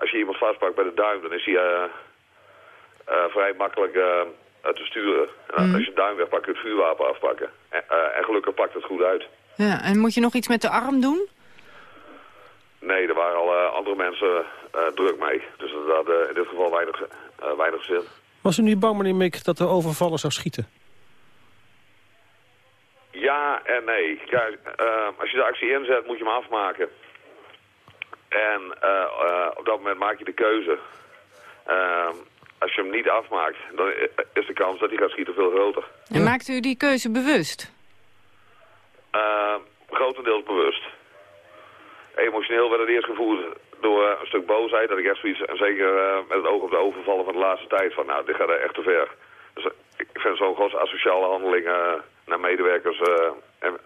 Als je iemand vastpakt bij de duim, dan is hij uh, vrij makkelijk te sturen. Mm. Als je de duim wegpakt, kun je het vuurwapen afpakken. En, en gelukkig pakt het goed uit. Ja, en moet je nog iets met de arm doen? Nee, er waren al uh, andere mensen uh, druk mee. Dus dat had uh, in dit geval weinig, weinig zin. Was u niet bang, meneer Mick, dat de overvaller zou schieten? Ja en nee. Kijk, als je de actie inzet, moet je hem afmaken. En op dat moment maak je de keuze. als je hem niet afmaakt, dan is de kans dat hij gaat schieten veel groter. En maakt u die keuze bewust? grotendeels bewust emotioneel werd het eerst gevoerd door een stuk boosheid. Dat ik echt zoiets, en zeker uh, met het oog op de overvallen van de laatste tijd, van nou, dit gaat er echt te ver. Dus uh, ik vind zo'n grote asociale handeling uh, naar medewerkers en,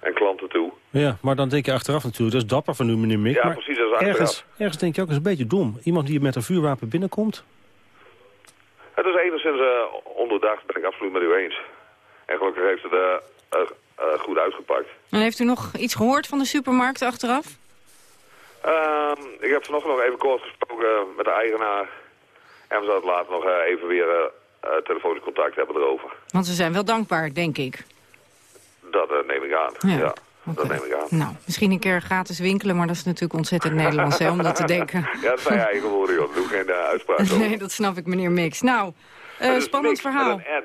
en, klanten toe. Ja, maar dan denk je achteraf natuurlijk, dat is dapper van u, meneer Mick. Ja, precies, dat is achteraf. Ergens, ergens denk je ook, eens een beetje dom. Iemand die met een vuurwapen binnenkomt. Het is enigszins onderdacht, ben ik absoluut met u eens. En gelukkig heeft het uh, goed uitgepakt. En heeft u nog iets gehoord van de supermarkt achteraf? Uh, ik heb vanochtend nog even kort gesproken met de eigenaar. En we zouden later nog uh, even weer uh, telefonisch contact hebben erover. Want ze zijn wel dankbaar, denk ik. Dat neem ik aan, ja. ja. Dat neem ik aan. Nou, misschien een keer gratis winkelen, maar dat is natuurlijk ontzettend Nederlands hè, om dat te denken. Ja, dat zijn je eigen woorden, joh. Doe geen uitspraak over. Nee, dat snap ik, meneer Mix. Nou, spannend verhaal. N.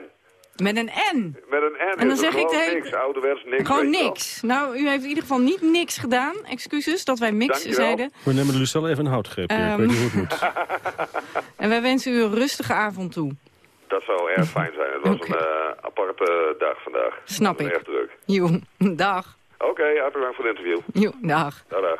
Met een N. Met een N. En dan zeg ik de niks, ouderwets niks. Gewoon niks. Nou, u heeft in ieder geval niet niks gedaan. Excuses dat wij mix zeiden. We nemen de Lucelle even een houtgreep. Um, ik weet niet hoe het moet. en wij wensen u een rustige avond toe. Dat zou erg fijn zijn. Het was okay. een uh, aparte dag vandaag. Snap ik. Erg druk. Jo, dag. Oké, okay, hartelijk dank voor het interview. Jo, dag. Dag, dag.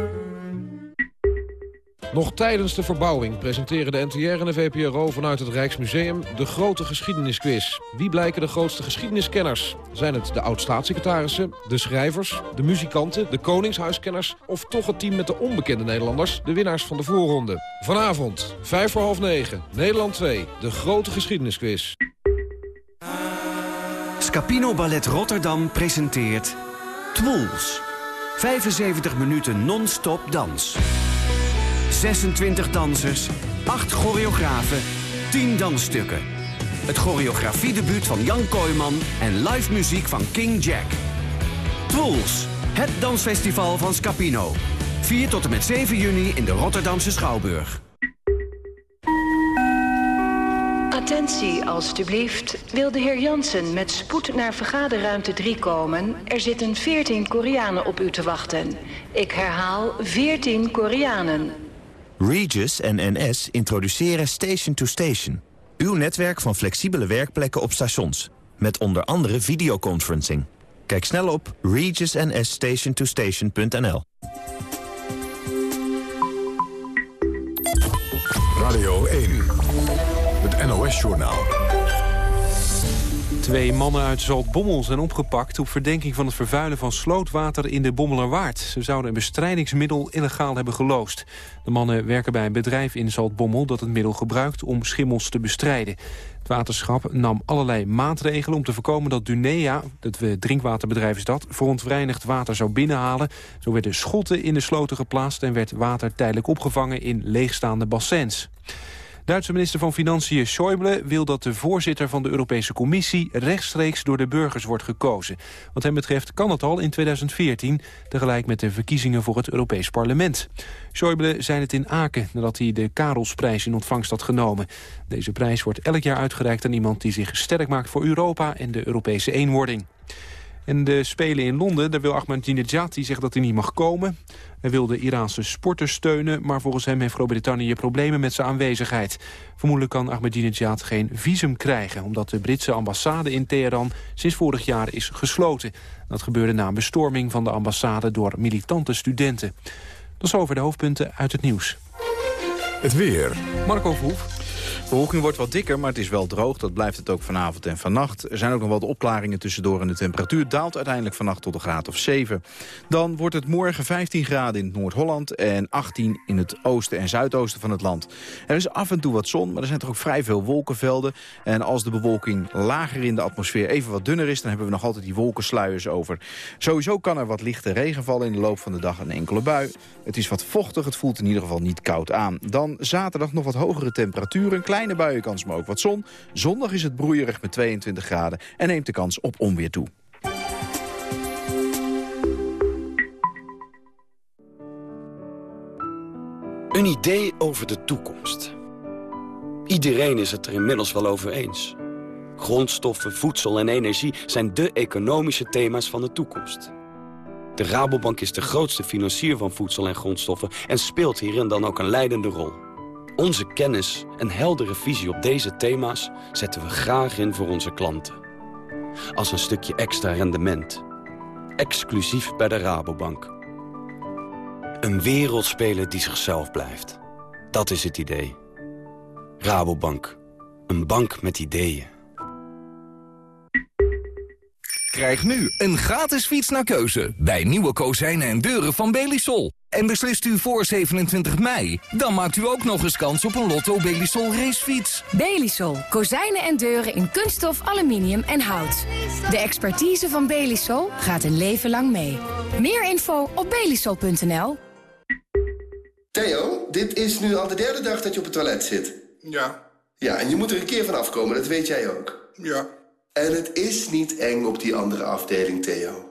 Nog tijdens de verbouwing presenteren de NTR en de VPRO vanuit het Rijksmuseum de grote geschiedenisquiz. Wie blijken de grootste geschiedeniskenners? Zijn het de oud-staatssecretarissen, de schrijvers, de muzikanten, de koningshuiskenners... of toch het team met de onbekende Nederlanders, de winnaars van de voorronde? Vanavond, vijf voor half negen, Nederland 2, de grote geschiedenisquiz. Scapino Ballet Rotterdam presenteert Twools. 75 minuten non-stop dans. 26 dansers, 8 choreografen, 10 dansstukken. Het choreografiedebuut van Jan Kooijman en live muziek van King Jack. Twools, het dansfestival van Scapino. 4 tot en met 7 juni in de Rotterdamse Schouwburg. Attentie, alstublieft. Wil de heer Jansen met spoed naar vergaderruimte 3 komen? Er zitten 14 Koreanen op u te wachten. Ik herhaal 14 Koreanen. Regis en NS introduceren Station to Station. Uw netwerk van flexibele werkplekken op stations. Met onder andere videoconferencing. Kijk snel op regisnsstationtostation.nl Radio 1, het NOS-journaal. Twee mannen uit Zaltbommel zijn opgepakt op verdenking van het vervuilen van slootwater in de Bommelerwaard. Ze zouden een bestrijdingsmiddel illegaal hebben geloosd. De mannen werken bij een bedrijf in Zaltbommel dat het middel gebruikt om schimmels te bestrijden. Het waterschap nam allerlei maatregelen om te voorkomen dat Dunea, het drinkwaterbedrijf is dat, verontreinigd water zou binnenhalen. Zo werden schotten in de sloten geplaatst en werd water tijdelijk opgevangen in leegstaande bassins. Duitse minister van Financiën Schäuble wil dat de voorzitter van de Europese Commissie rechtstreeks door de burgers wordt gekozen. Wat hem betreft kan het al in 2014, tegelijk met de verkiezingen voor het Europees Parlement. Schäuble zei het in Aken nadat hij de Karelsprijs in ontvangst had genomen. Deze prijs wordt elk jaar uitgereikt aan iemand die zich sterk maakt voor Europa en de Europese eenwording. En de Spelen in Londen, daar wil Ahmadinejad die zegt dat hij niet mag komen. Hij wil de Iraanse sporters steunen, maar volgens hem heeft Groot-Brittannië problemen met zijn aanwezigheid. Vermoedelijk kan Ahmadinejad geen visum krijgen, omdat de Britse ambassade in Teheran sinds vorig jaar is gesloten. Dat gebeurde na een bestorming van de ambassade door militante studenten. Dat is over de hoofdpunten uit het nieuws. Het weer. Marco Verhoef. De bewolking wordt wat dikker, maar het is wel droog. Dat blijft het ook vanavond en vannacht. Er zijn ook nog wat opklaringen tussendoor en de temperatuur daalt uiteindelijk vannacht tot een graad of 7. Dan wordt het morgen 15 graden in Noord-Holland en 18 in het oosten en zuidoosten van het land. Er is af en toe wat zon, maar er zijn toch ook vrij veel wolkenvelden. En als de bewolking lager in de atmosfeer even wat dunner is, dan hebben we nog altijd die wolkensluiers over. Sowieso kan er wat lichte regen vallen in de loop van de dag een enkele bui. Het is wat vochtig, het voelt in ieder geval niet koud aan. Dan zaterdag nog wat hogere temperaturen, klein kleine buienkans, maar ook wat zon. Zondag is het broeierig met 22 graden en neemt de kans op onweer toe. Een idee over de toekomst. Iedereen is het er inmiddels wel over eens. Grondstoffen, voedsel en energie zijn de economische thema's van de toekomst. De Rabobank is de grootste financier van voedsel en grondstoffen... en speelt hierin dan ook een leidende rol. Onze kennis en heldere visie op deze thema's zetten we graag in voor onze klanten. Als een stukje extra rendement. Exclusief bij de Rabobank. Een wereldspeler die zichzelf blijft. Dat is het idee. Rabobank. Een bank met ideeën. Krijg nu een gratis fiets naar keuze bij nieuwe kozijnen en deuren van Belisol. En beslist u voor 27 mei, dan maakt u ook nog eens kans op een Lotto Belisol racefiets. Belisol. Kozijnen en deuren in kunststof, aluminium en hout. De expertise van Belisol gaat een leven lang mee. Meer info op belisol.nl. Theo, dit is nu al de derde dag dat je op het toilet zit. Ja. Ja, en je moet er een keer van afkomen, dat weet jij ook. Ja. En het is niet eng op die andere afdeling, Theo.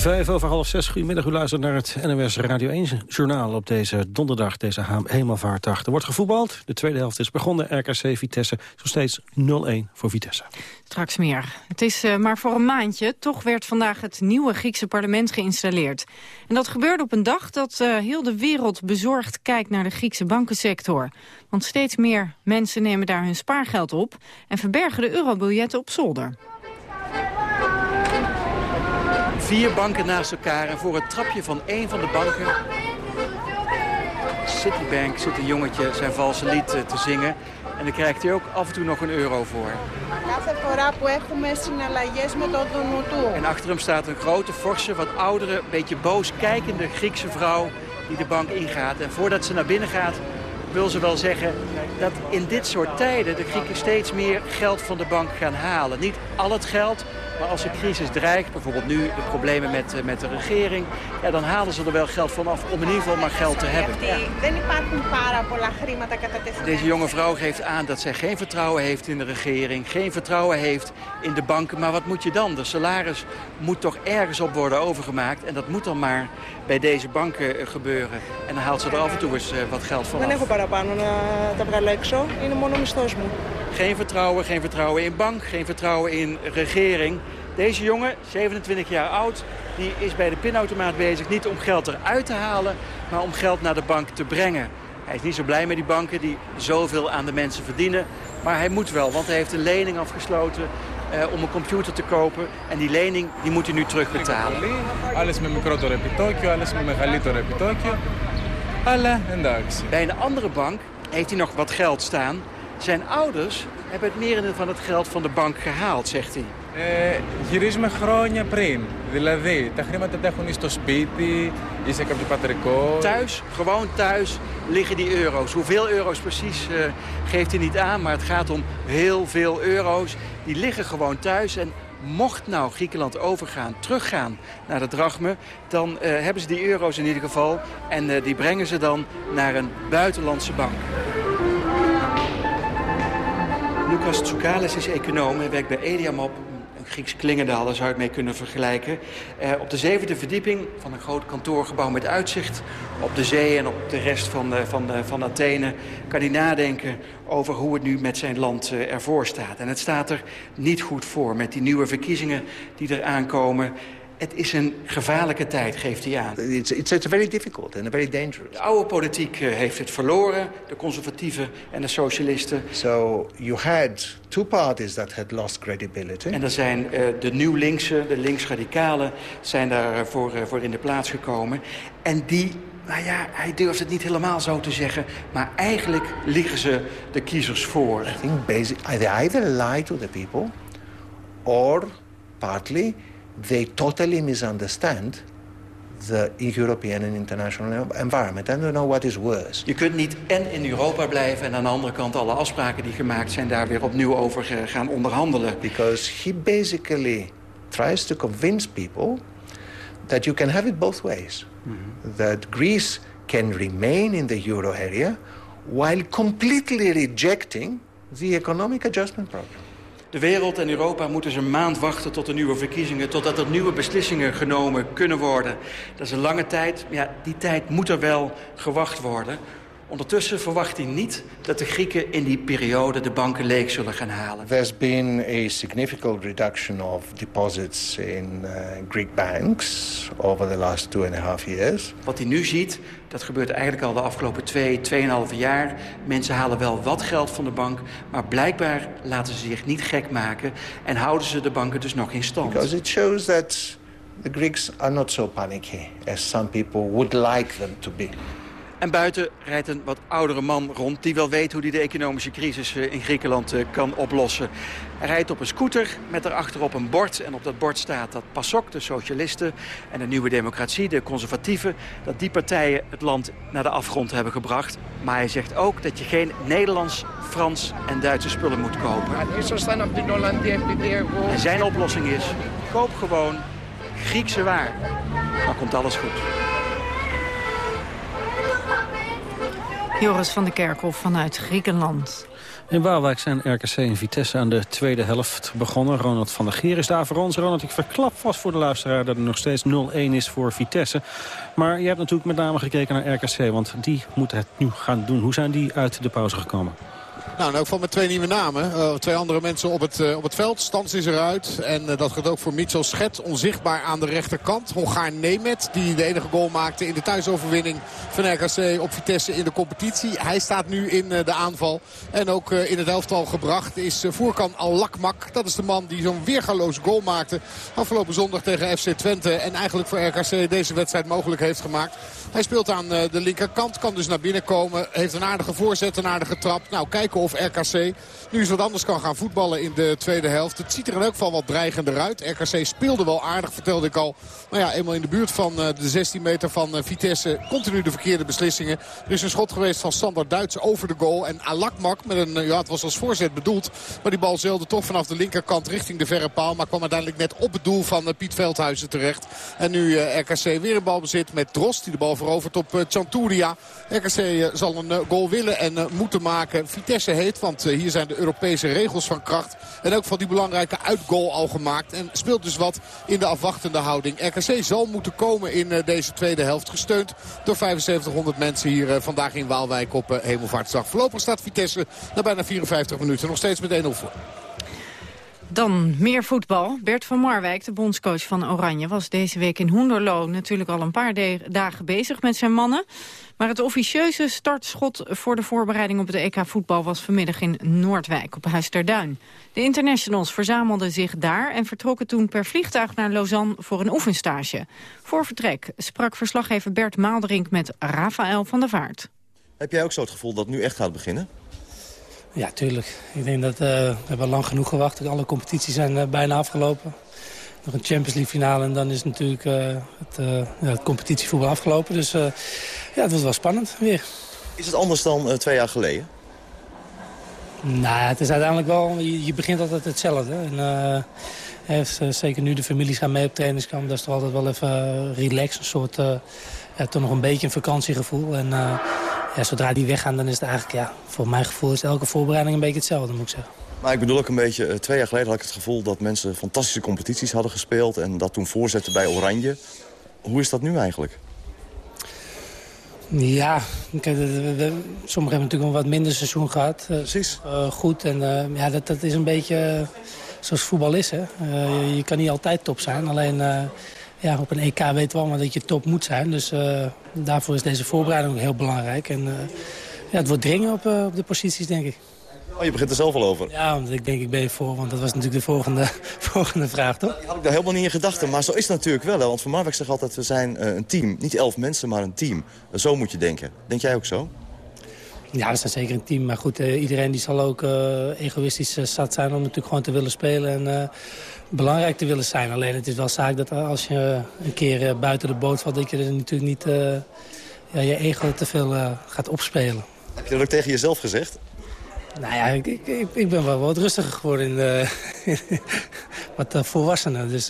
Vijf over half zes. Goedemiddag, u luistert naar het NOS Radio 1-journaal op deze donderdag, deze hemelvaartdag. Er wordt gevoetbald. De tweede helft is begonnen. RKC Vitesse zo steeds 0-1 voor Vitesse. Straks meer. Het is uh, maar voor een maandje. Toch werd vandaag het nieuwe Griekse parlement geïnstalleerd. En dat gebeurde op een dag dat uh, heel de wereld bezorgd kijkt naar de Griekse bankensector. Want steeds meer mensen nemen daar hun spaargeld op... en verbergen de eurobiljetten op zolder. Vier banken naast elkaar en voor het trapje van één van de banken... Citibank zit een jongetje zijn valse lied te zingen. En dan krijgt hij ook af en toe nog een euro voor. En achter hem staat een grote, forse, wat oudere, beetje boos kijkende Griekse vrouw die de bank ingaat. En voordat ze naar binnen gaat, wil ze wel zeggen dat in dit soort tijden de Grieken steeds meer geld van de bank gaan halen. Niet al het geld, maar als de crisis dreigt, bijvoorbeeld nu de problemen met, eh, met de regering... Ja, dan halen ze er wel geld van af om in ieder geval maar geld te hebben. Deze jonge vrouw geeft aan dat zij geen vertrouwen heeft in de regering... geen vertrouwen heeft in de banken. Maar wat moet je dan? De salaris moet toch ergens op worden overgemaakt. En dat moet dan maar bij deze banken eh, gebeuren. En dan haalt ze er af en toe eens uh, wat geld van af. Geen vertrouwen, geen vertrouwen in bank, geen vertrouwen in regering. Deze jongen, 27 jaar oud, die is bij de pinautomaat bezig niet om geld eruit te halen, maar om geld naar de bank te brengen. Hij is niet zo blij met die banken die zoveel aan de mensen verdienen. Maar hij moet wel, want hij heeft een lening afgesloten eh, om een computer te kopen. En die lening die moet hij nu terugbetalen. Alles met microtor epitokio, alles met megalitor epitokio. Alle, en Bij een andere bank heeft hij nog wat geld staan. Zijn ouders hebben het merendeel van het geld van de bank gehaald, zegt hij. Ε, γυρίζουμε χρόνια πριν. Δηλαδή, τα χρήματα τα έχουν στο σπίτι ή σε κάποιο πατρικό. Thuis, gewoon thuis, liggen die euro's. Hoeveel euro's precies uh, geeft hij niet aan, maar het gaat om heel veel euro's. Die liggen gewoon thuis en mocht nou Griekenland overgaan, teruggaan naar de drachme... dan uh, hebben ze die euro's in ieder geval en uh, die brengen ze dan naar een buitenlandse bank. Lucas Tsoukalis is econoom en werkt bij Ediamop, een Grieks klingendaal, daar zou je het mee kunnen vergelijken. Eh, op de zevende verdieping van een groot kantoorgebouw met uitzicht op de zee en op de rest van, van, van Athene... kan hij nadenken over hoe het nu met zijn land uh, ervoor staat. En het staat er niet goed voor met die nieuwe verkiezingen die er aankomen... Het is een gevaarlijke tijd, geeft hij aan. It's, it's, very difficult and very dangerous. De oude politiek uh, heeft het verloren, de conservatieven en de socialisten. So you had two parties that had lost credibility. En er zijn uh, de nieuw linkse, de linksradicalen, zijn daarvoor uh, voor in de plaats gekomen. En die nou ja, hij durft het niet helemaal zo te zeggen. Maar eigenlijk liggen ze de kiezers voor. I think basic, they either lie to the people... or partly they totally misunderstand the European and international environment. I don't know what is worse. Je kunt niet en in Europa blijven en aan de andere kant alle afspraken die gemaakt zijn daar weer opnieuw over gaan onderhandelen. Because he basically tries to convince people that you can have it both ways. Mm -hmm. That Greece can remain in the euro area while completely rejecting the economic adjustment program. De wereld en Europa moeten een maand wachten tot de nieuwe verkiezingen... totdat er nieuwe beslissingen genomen kunnen worden. Dat is een lange tijd. Ja, die tijd moet er wel gewacht worden. Ondertussen verwacht hij niet dat de Grieken in die periode de banken leeg zullen gaan halen. There's been a significant reduction of deposits in uh, Greek banks over the last two and a half years. Wat hij nu ziet, dat gebeurt eigenlijk al de afgelopen twee, tweeënhalve jaar. Mensen halen wel wat geld van de bank, maar blijkbaar laten ze zich niet gek maken en houden ze de banken dus nog in stand. Because it shows that the Greeks are not so panicky as some people would like them to be. En buiten rijdt een wat oudere man rond die wel weet hoe hij de economische crisis eh, in Griekenland eh, kan oplossen. Hij rijdt op een scooter met erachterop een bord. En op dat bord staat dat PASOK, de socialisten en de nieuwe democratie, de conservatieven, dat die partijen het land naar de afgrond hebben gebracht. Maar hij zegt ook dat je geen Nederlands, Frans en Duitse spullen moet kopen. En zijn oplossing is, koop gewoon Griekse waar. Dan komt alles goed. Joris van der Kerkhof vanuit Griekenland. In Waalwijk zijn RKC en Vitesse aan de tweede helft begonnen. Ronald van der Geer is daar voor ons. Ronald, ik verklap vast voor de luisteraar dat het nog steeds 0-1 is voor Vitesse. Maar je hebt natuurlijk met name gekeken naar RKC, want die moeten het nu gaan doen. Hoe zijn die uit de pauze gekomen? Nou, in elk geval met twee nieuwe namen. Uh, twee andere mensen op het, uh, op het veld. Stans is eruit. En uh, dat gaat ook voor Mitchell Schet. Onzichtbaar aan de rechterkant. Hongaar Nemet, die de enige goal maakte in de thuisoverwinning van RKC op Vitesse in de competitie. Hij staat nu in de aanval. En ook in het elftal gebracht is Voerkan Al-Lakmak. Dat is de man die zo'n weergaloze goal maakte afgelopen zondag tegen FC Twente. En eigenlijk voor RKC deze wedstrijd mogelijk heeft gemaakt. Hij speelt aan de linkerkant. Kan dus naar binnen komen. Heeft een aardige voorzet, een aardige trap. Nou, kijken of RKC nu eens wat anders kan gaan voetballen in de tweede helft. Het ziet er in elk geval wat dreigender uit. RKC speelde wel aardig, vertelde ik al. Maar ja, eenmaal in de buurt van de 16 meter van Vitesse. Continu de verkeerde beslissingen. Er is een schot geweest van Standard Duits over de goal. En Alakmak met een, ja het was als voorzet bedoeld. Maar die bal zeilde toch vanaf de linkerkant richting de verre paal. Maar kwam uiteindelijk net op het doel van Piet Veldhuizen terecht. En nu RKC weer een balbezit met Drost. Die de bal verovert op Chanturia. RKC zal een goal willen en moeten maken. Vitesse Want eh, hier zijn de Europese regels van kracht. En ook van die belangrijke uitgoal al gemaakt. En speelt dus wat in de afwachtende houding. RKC zal moeten komen in eh, deze tweede helft. Gesteund door 7500 mensen hier eh, vandaag in Waalwijk op Hemelvaartsdag. Voorlopig staat Vitesse na bijna 54 minuten nog steeds met 1-0 voor. Dan meer voetbal. Bert van Marwijk, de bondscoach van Oranje... was deze week in Hoenderloo natuurlijk al een paar dagen bezig met zijn mannen. Maar het officieuze startschot voor de voorbereiding op het EK voetbal... was vanmiddag in Noordwijk op Huis ter Duin. De internationals verzamelden zich daar... en vertrokken toen per vliegtuig naar Lausanne voor een oefenstage. Voor vertrek sprak verslaggever Bert Maalderink met Rafael van der Vaart. Heb jij ook zo het gevoel dat nu echt gaat beginnen? Ja, tuurlijk. Ik denk dat uh, we hebben lang genoeg gewacht. Alle competities zijn uh, bijna afgelopen. Nog een Champions League finale en dan is natuurlijk uh, het, ja, het competitievoetbal afgelopen. Dus ja, het was wel spannend weer. Is het anders dan twee jaar geleden? Nou, het is uiteindelijk wel... Je, je begint altijd hetzelfde. En, heeft, zeker nu de families gaan mee op trainingskamp. Dat is toch altijd wel even relax. Een soort... Ja, toch nog een beetje een vakantiegevoel. En ja, zodra die weggaan, dan is het eigenlijk, ja, voor mijn gevoel is elke voorbereiding een beetje hetzelfde, moet ik zeggen. Maar ik bedoel ook een beetje, eh, twee jaar geleden had ik het gevoel dat mensen fantastische competities hadden gespeeld en dat toen voorzetten bij Oranje. Hoe is dat nu eigenlijk? Ja, kijk, sommigen hebben natuurlijk een wat minder seizoen gehad. Eh, Precies. Uh, goed, en uh, ja, dat, dat is een beetje zoals voetbal is. Hè? Je, je, kan niet altijd top zijn, alleen ja, op een EK weten we allemaal dat je top moet zijn. Dus uh, daarvoor is deze voorbereiding ook heel belangrijk. En uh, ja, het wordt dringen op, uh, op de posities, denk ik. Oh, je begint er zelf al over. Ja, want ik denk ik ben je voor, want dat was natuurlijk de volgende, volgende vraag, toch? had ik daar helemaal niet in gedachten, maar zo is het natuurlijk wel. Hè? Want Van Marwijk zegt altijd, we zijn een team. Niet elf mensen, maar een team. Zo moet je denken. Denk jij ook zo? Ja, we zijn zeker een team. Maar goed, iedereen die zal ook egoïstisch zat zijn om natuurlijk gewoon te willen spelen. En belangrijk te willen zijn. Alleen het is wel zaak dat als je een keer eh, buiten de boot valt... dat je er natuurlijk niet uh, ja, je ego te veel uh, gaat opspelen. Heb je dat ook tegen jezelf gezegd? Nou ja, ik, ik, ik ben wel wat rustiger geworden. In de, wat volwassener. Dus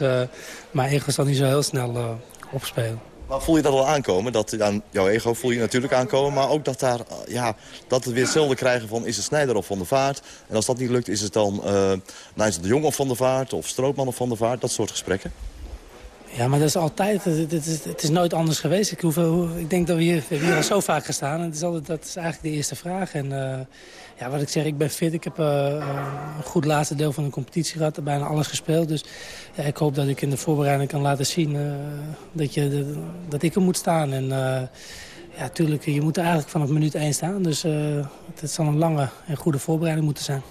mijn ego zal niet zo heel snel opspelen. Maar voel je dat al aankomen? Dat aan jouw ego voel je natuurlijk aankomen. Maar ook dat, daar, ja, dat we weer hetzelfde krijgen van is het Snijder of Van der Vaart. En als dat niet lukt is het dan uh, de Jong of Van der Vaart. Of Stroopman of Van der Vaart. Dat soort gesprekken. Ja, maar dat is altijd, het is, het is nooit anders geweest. Ik, hoef, ik denk dat we hier, we al zo vaak gestaan. Het is altijd, dat is eigenlijk de eerste vraag. En uh, ja, wat ik zeg, ik ben fit. Ik heb uh, een goed laatste deel van de competitie gehad. Bijna alles gespeeld. Dus ja, ik hoop dat ik in de voorbereiding kan laten zien dat, je, dat ik er moet staan. En ja, tuurlijk, je moet er eigenlijk vanaf minuut 1 staan. Dus het zal een lange en goede voorbereiding moeten zijn.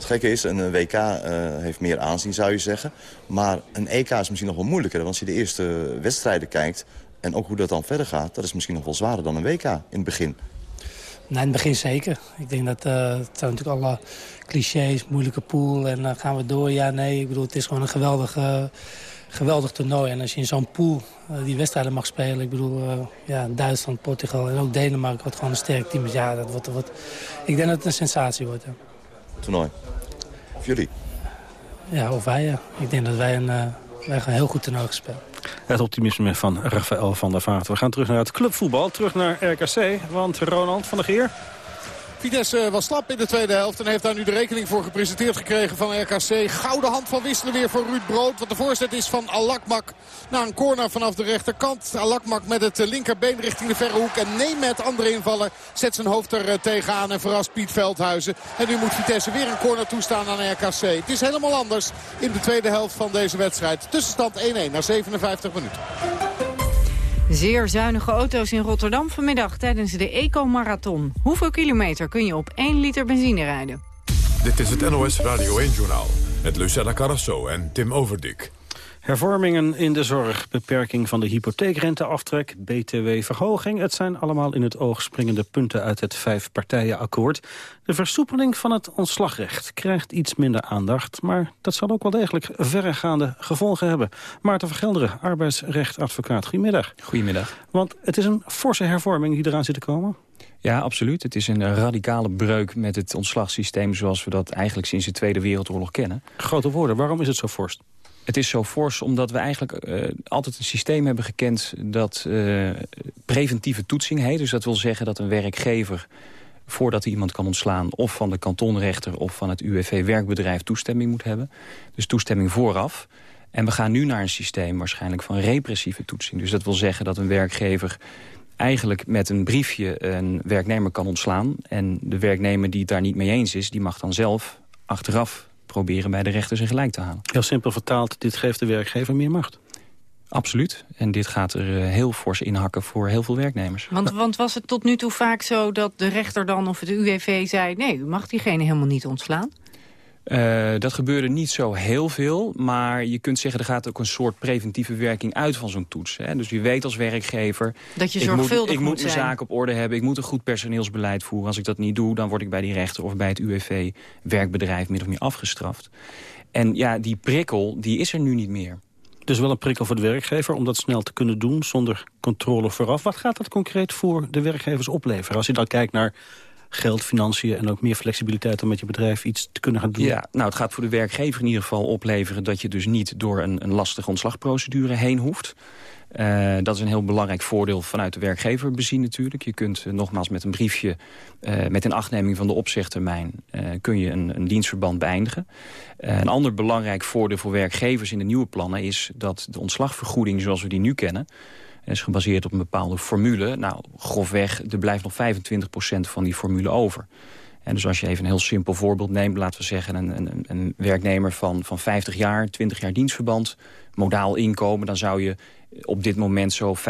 Het gekke is, een WK uh, heeft meer aanzien, zou je zeggen. Maar een EK is misschien nog wel moeilijker. Want als je de eerste wedstrijden kijkt... En ook hoe dat dan verder gaat, dat is misschien nog wel zwaarder dan een WK in het begin. Nou, in het begin zeker. Ik denk dat uh, het zijn natuurlijk alle clichés, moeilijke pool en dan gaan we door. Ja, nee, ik bedoel, het is gewoon een geweldig, geweldig toernooi. En als je in zo'n pool die wedstrijden mag spelen, ik bedoel, ja, Duitsland, Portugal en ook Denemarken, wat gewoon een sterk team is. Ja, dat wordt, ik denk dat het een sensatie wordt. Toernooi. Of jullie? Ja, of wij, ja. Ik denk dat wij een, wij gaan heel goed toernooi gespeeld. Het optimisme van Rafael van der Vaart. We gaan terug naar het clubvoetbal, terug naar RKC. Want Ronald van der Geer... Vitesse was slap in de tweede helft en heeft daar nu de rekening voor gepresenteerd gekregen van RKC. Gouden hand van wisselen weer voor Ruud Brood. Want de voorzet is van Alakmak naar een corner vanaf de rechterkant. Alakmak met het linkerbeen richting de verre hoek. En Nemet, andere invaller, zet zijn hoofd er tegenaan en verrast Piet Veldhuizen. En nu moet Vitesse weer een corner toestaan aan RKC. Het is helemaal anders in de tweede helft van deze wedstrijd. Tussenstand 1-1 na 57 minuten. Zeer zuinige auto's in Rotterdam vanmiddag tijdens de Eco-marathon. Hoeveel kilometer kun je op 1 liter benzine rijden? Dit is het NOS Radio 1-journaal met Lucella Carrasso en Tim Overdik. Hervormingen in de zorg, beperking van de hypotheekrenteaftrek, btw-verhoging. Het zijn allemaal in het oog springende punten uit het vijfpartijenakkoord. De versoepeling van het ontslagrecht krijgt iets minder aandacht... maar dat zal ook wel degelijk verregaande gevolgen hebben. Maarten Vergelderen, arbeidsrechtadvocaat. Goedemiddag. Goedemiddag. Want het is een forse hervorming die eraan zit te komen. Ja, absoluut. Het is een radicale breuk met het ontslagsysteem... zoals we dat eigenlijk sinds de Tweede Wereldoorlog kennen. Grote woorden, waarom is het zo fors? Het is zo fors omdat we eigenlijk uh, altijd een systeem hebben gekend... dat uh, preventieve toetsing heet. Dus dat wil zeggen dat een werkgever voordat hij iemand kan ontslaan... of van de kantonrechter of van het UWV-werkbedrijf toestemming moet hebben. Dus toestemming vooraf. En we gaan nu naar een systeem waarschijnlijk van repressieve toetsing. Dus dat wil zeggen dat een werkgever eigenlijk met een briefje een werknemer kan ontslaan. En de werknemer die het daar niet mee eens is... die mag dan zelf achteraf proberen bij de rechters in gelijk te halen. Heel simpel vertaald, dit geeft de werkgever meer macht. Absoluut. En dit gaat er uh, heel fors inhakken voor heel veel werknemers. Want, want was het tot nu toe vaak zo dat de rechter dan of het UWV zei... nee, u mag diegene helemaal niet ontslaan? Uh, dat gebeurde niet zo heel veel, maar je kunt zeggen... er gaat ook een soort preventieve werking uit van zo'n toets. Hè? Dus je weet als werkgever... Dat je zorgvuldig ik moet, ik moet mijn zaak op orde hebben, ik moet een goed personeelsbeleid voeren. Als ik dat niet doe, dan word ik bij die rechter of bij het UWV-werkbedrijf... min of meer afgestraft. En ja, die prikkel, die is er nu niet meer. Dus wel een prikkel voor de werkgever om dat snel te kunnen doen... zonder controle vooraf. Wat gaat dat concreet voor de werkgevers opleveren? Als je dan kijkt naar geld, financiën en ook meer flexibiliteit... om met je bedrijf iets te kunnen gaan doen? Ja, nou, het gaat voor de werkgever in ieder geval opleveren... dat je dus niet door een, een lastige ontslagprocedure heen hoeft. Uh, dat is een heel belangrijk voordeel vanuit de werkgever bezien natuurlijk. Je kunt uh, nogmaals met een briefje, uh, met een achtneming van de opzegtermijn... kun je een, een dienstverband beëindigen. een ander belangrijk voordeel voor werkgevers in de nieuwe plannen... is dat de ontslagvergoeding zoals we die nu kennen is gebaseerd op een bepaalde formule. Nou, grofweg, er blijft nog 25% van die formule over. En dus als je even een heel simpel voorbeeld neemt... laten we zeggen een, een, een werknemer van, van 50 jaar, 20 jaar dienstverband... modaal inkomen, dan zou je op dit moment zo 55.000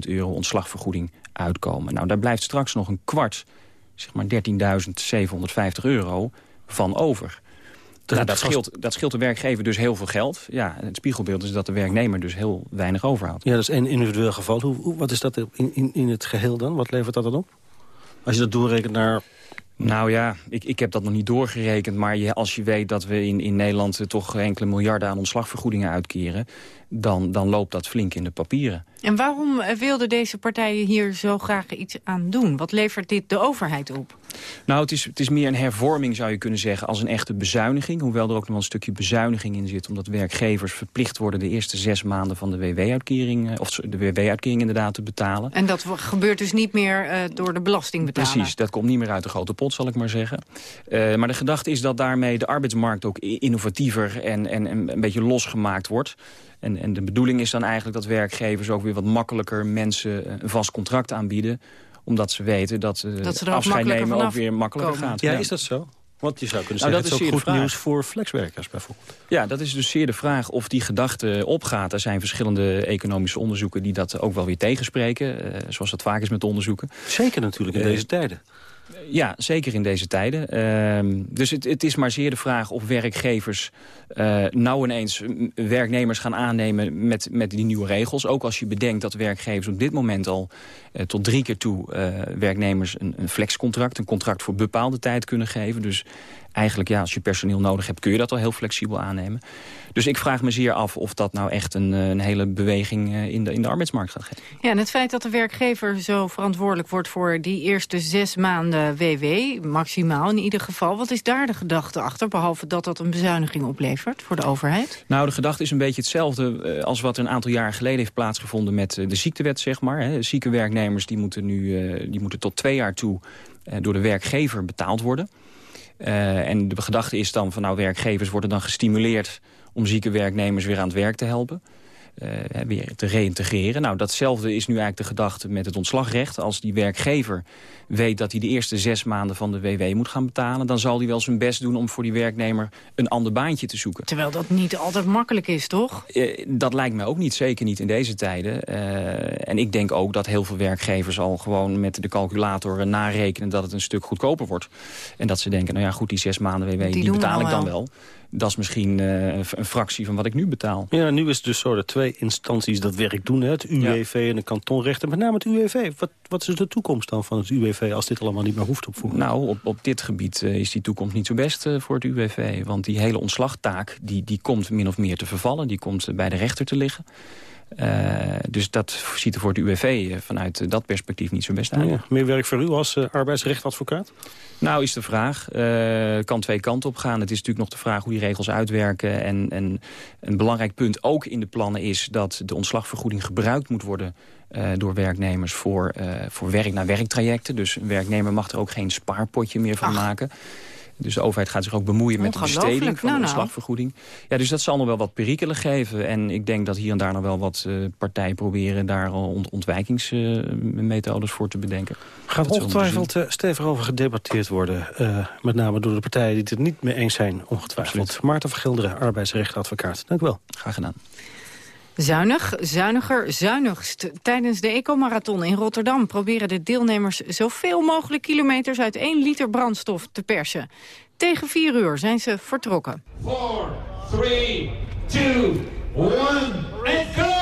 euro ontslagvergoeding uitkomen. Nou, daar blijft straks nog een kwart, zeg maar 13.750 euro van over. Nou, dat, scheelt, dat scheelt de werkgever dus heel veel geld. Ja, het spiegelbeeld is dat de werknemer dus heel weinig overhoudt. Ja, dat is een individueel geval. Hoe, hoe, wat is dat in, in, in het geheel dan? Wat levert dat dan op? Als je dat doorrekent naar nou ja, ik, ik heb dat nog niet doorgerekend. Maar je, als je weet dat we in, in Nederland toch enkele miljarden aan ontslagvergoedingen uitkeren... Dan, dan loopt dat flink in de papieren. En waarom wilden deze partijen hier zo graag iets aan doen? Wat levert dit de overheid op? Nou, het is, het is meer een hervorming, zou je kunnen zeggen, als een echte bezuiniging. Hoewel er ook nog wel een stukje bezuiniging in zit... omdat werkgevers verplicht worden de eerste zes maanden van de WW-uitkering... of de WW-uitkering inderdaad te betalen. En dat gebeurt dus niet meer uh, door de belastingbetaler? Precies, dat komt niet meer uit de grote pot, zal ik maar zeggen. Uh, maar de gedachte is dat daarmee de arbeidsmarkt ook innovatiever... en, en, en een beetje losgemaakt wordt... En, en de bedoeling is dan eigenlijk dat werkgevers ook weer wat makkelijker mensen een vast contract aanbieden omdat ze weten dat, uh, dat ze afscheid nemen ook weer makkelijker komen. gaat. Ja, is dat zo? Want je zou kunnen nou, zeggen, dat is, ook goed nieuws voor flexwerkers bijvoorbeeld. Ja, dat is dus zeer de vraag of die gedachte opgaat. Er zijn verschillende economische onderzoeken die dat ook wel weer tegenspreken. Uh, zoals dat vaak is met onderzoeken. Zeker natuurlijk in uh, deze tijden. Ja, zeker in deze tijden. Ehm, dus het, het, is maar zeer de vraag of werkgevers uh, nou ineens werknemers gaan aannemen met, met die nieuwe regels. Ook als je bedenkt dat werkgevers op dit moment al uh, tot drie keer toe uh, werknemers een, een flexcontract, een contract voor bepaalde tijd kunnen geven. Dus eigenlijk, ja, als je personeel nodig hebt, kun je dat al heel flexibel aannemen. Dus ik vraag me zeer af of dat nou echt een, een hele beweging in de, in de arbeidsmarkt gaat geven. Ja, en het feit dat de werkgever zo verantwoordelijk wordt voor die eerste zes maanden WW, maximaal in ieder geval. Wat is daar de gedachte achter, behalve dat dat een bezuiniging oplevert voor de overheid? Nou, de gedachte is een beetje hetzelfde als wat een aantal jaren geleden heeft plaatsgevonden met de ziektewet, zeg maar. Hè. Zieke werknemers die moeten nu die moeten tot twee jaar toe door de werkgever betaald worden. Uh, en de gedachte is dan van nou werkgevers worden dan gestimuleerd om zieke werknemers weer aan het werk te helpen. Uh, weer te reïntegreren. Nou, datzelfde is nu eigenlijk de gedachte met het ontslagrecht. Als die werkgever weet dat hij de eerste zes maanden van de WW moet gaan betalen... dan zal hij wel zijn best doen om voor die werknemer een ander baantje te zoeken. Terwijl dat niet altijd makkelijk is, toch? Uh, dat lijkt mij ook niet, zeker niet in deze tijden. Uh, en ik denk ook dat heel veel werkgevers al gewoon met de calculator narekenen... dat het een stuk goedkoper wordt. En dat ze denken, nou ja, goed, die zes maanden WW, die, die betaal ik dan wel. Dat is misschien uh, een fractie van wat ik nu betaal. Ja, nu is het dus zo dat twee instanties dat werk doen. Hè? Het UWV ja. en de kantonrechten. Met name het UWV. Wat, wat is de toekomst dan van het UWV als dit allemaal niet meer hoeft opvoeren? Nou, op, op dit gebied uh, is die toekomst niet zo best uh, voor het UWV. Want die hele ontslagtaak die, die komt min of meer te vervallen. Die komt bij de rechter te liggen. Uh, dus dat ziet er voor de UWV vanuit uh, dat perspectief niet zo best uit. Ja, meer werk voor u als uh, arbeidsrechtadvocaat? Nou, is de vraag. Het kan twee kanten op gaan. Het is natuurlijk nog de vraag hoe die regels uitwerken. En, en een belangrijk punt ook in de plannen is dat de ontslagvergoeding gebruikt moet worden door werknemers voor, voor werk-naar-werktrajecten. Dus een werknemer mag er ook geen spaarpotje meer van Ach. maken. Dus de overheid gaat zich ook bemoeien met de besteding van de nou, ontslagvergoeding. Ja, dus dat zal nog wel wat perikelen geven. En ik denk dat hier en daar nog wel wat uh, partijen proberen... daar al ont ontwijkingsmethodes uh, voor te bedenken. Gaat dat ongetwijfeld uh, stevig over gedebatteerd worden. met name door de partijen die het er niet mee eens zijn, ongetwijfeld. Absoluut. Maarten Vergilderen, arbeidsrechtadvocaat. Dank u wel. Graag gedaan. Zuinig, zuiniger, zuinigst. Tijdens de Ecomarathon in Rotterdam proberen de deelnemers zoveel mogelijk kilometers uit 1 liter brandstof te persen. Tegen 4 uur zijn ze vertrokken. 4, 3, 2, 1, en go!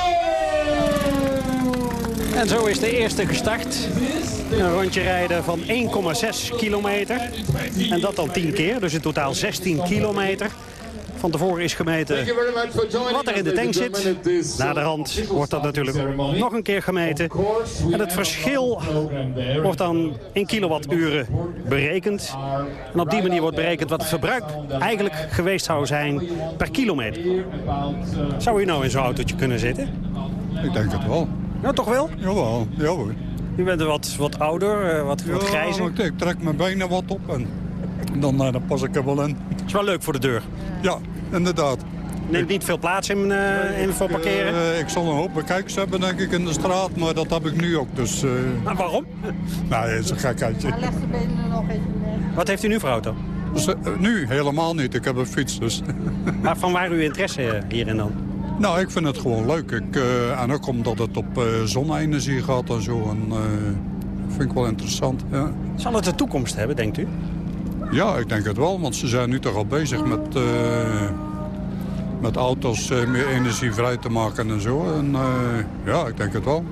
En zo is de eerste gestart. Een rondje rijden van 1,6 kilometer. En dat dan 10 keer, dus in totaal 16 kilometer. Van tevoren is gemeten wat er in de tank zit. Na de rand wordt dat natuurlijk nog een keer gemeten. En het verschil wordt dan in kilowatturen berekend. En op die manier wordt berekend wat het verbruik eigenlijk geweest zou zijn per kilometer. Zou u nou in zo'n autootje kunnen zitten? Ik denk het wel. Nou, toch wel? Jawel, ja hoor. U bent wat, wat ouder, wat, wat grijzer. Ja, ik trek mijn benen wat op en dan, dan pas ik er wel in. Het is wel leuk voor de deur. Ja, inderdaad. Neemt niet veel plaats in, uh, in voor parkeren? Uh, ik zal een hoop bekijkers hebben denk ik in de straat, maar dat heb ik nu ook. Dus, uh... Waarom? nou, dat is een gekheidje. Hij legt de benen nog even neer. Wat heeft u nu voor auto? Dus, nu helemaal niet, ik heb een fiets dus. maar van waar uw interesse hierin dan? Nou, ik vind het gewoon leuk. Ik, en ook omdat het op zonne-energie gaat en zo. En, vind ik wel interessant, ja. Zal het de toekomst hebben, denkt u? Ja, ik denk het wel, want ze zijn nu toch al bezig met, uh, met auto's uh, meer energievrij te maken en zo. En uh, ja, ik denk het wel.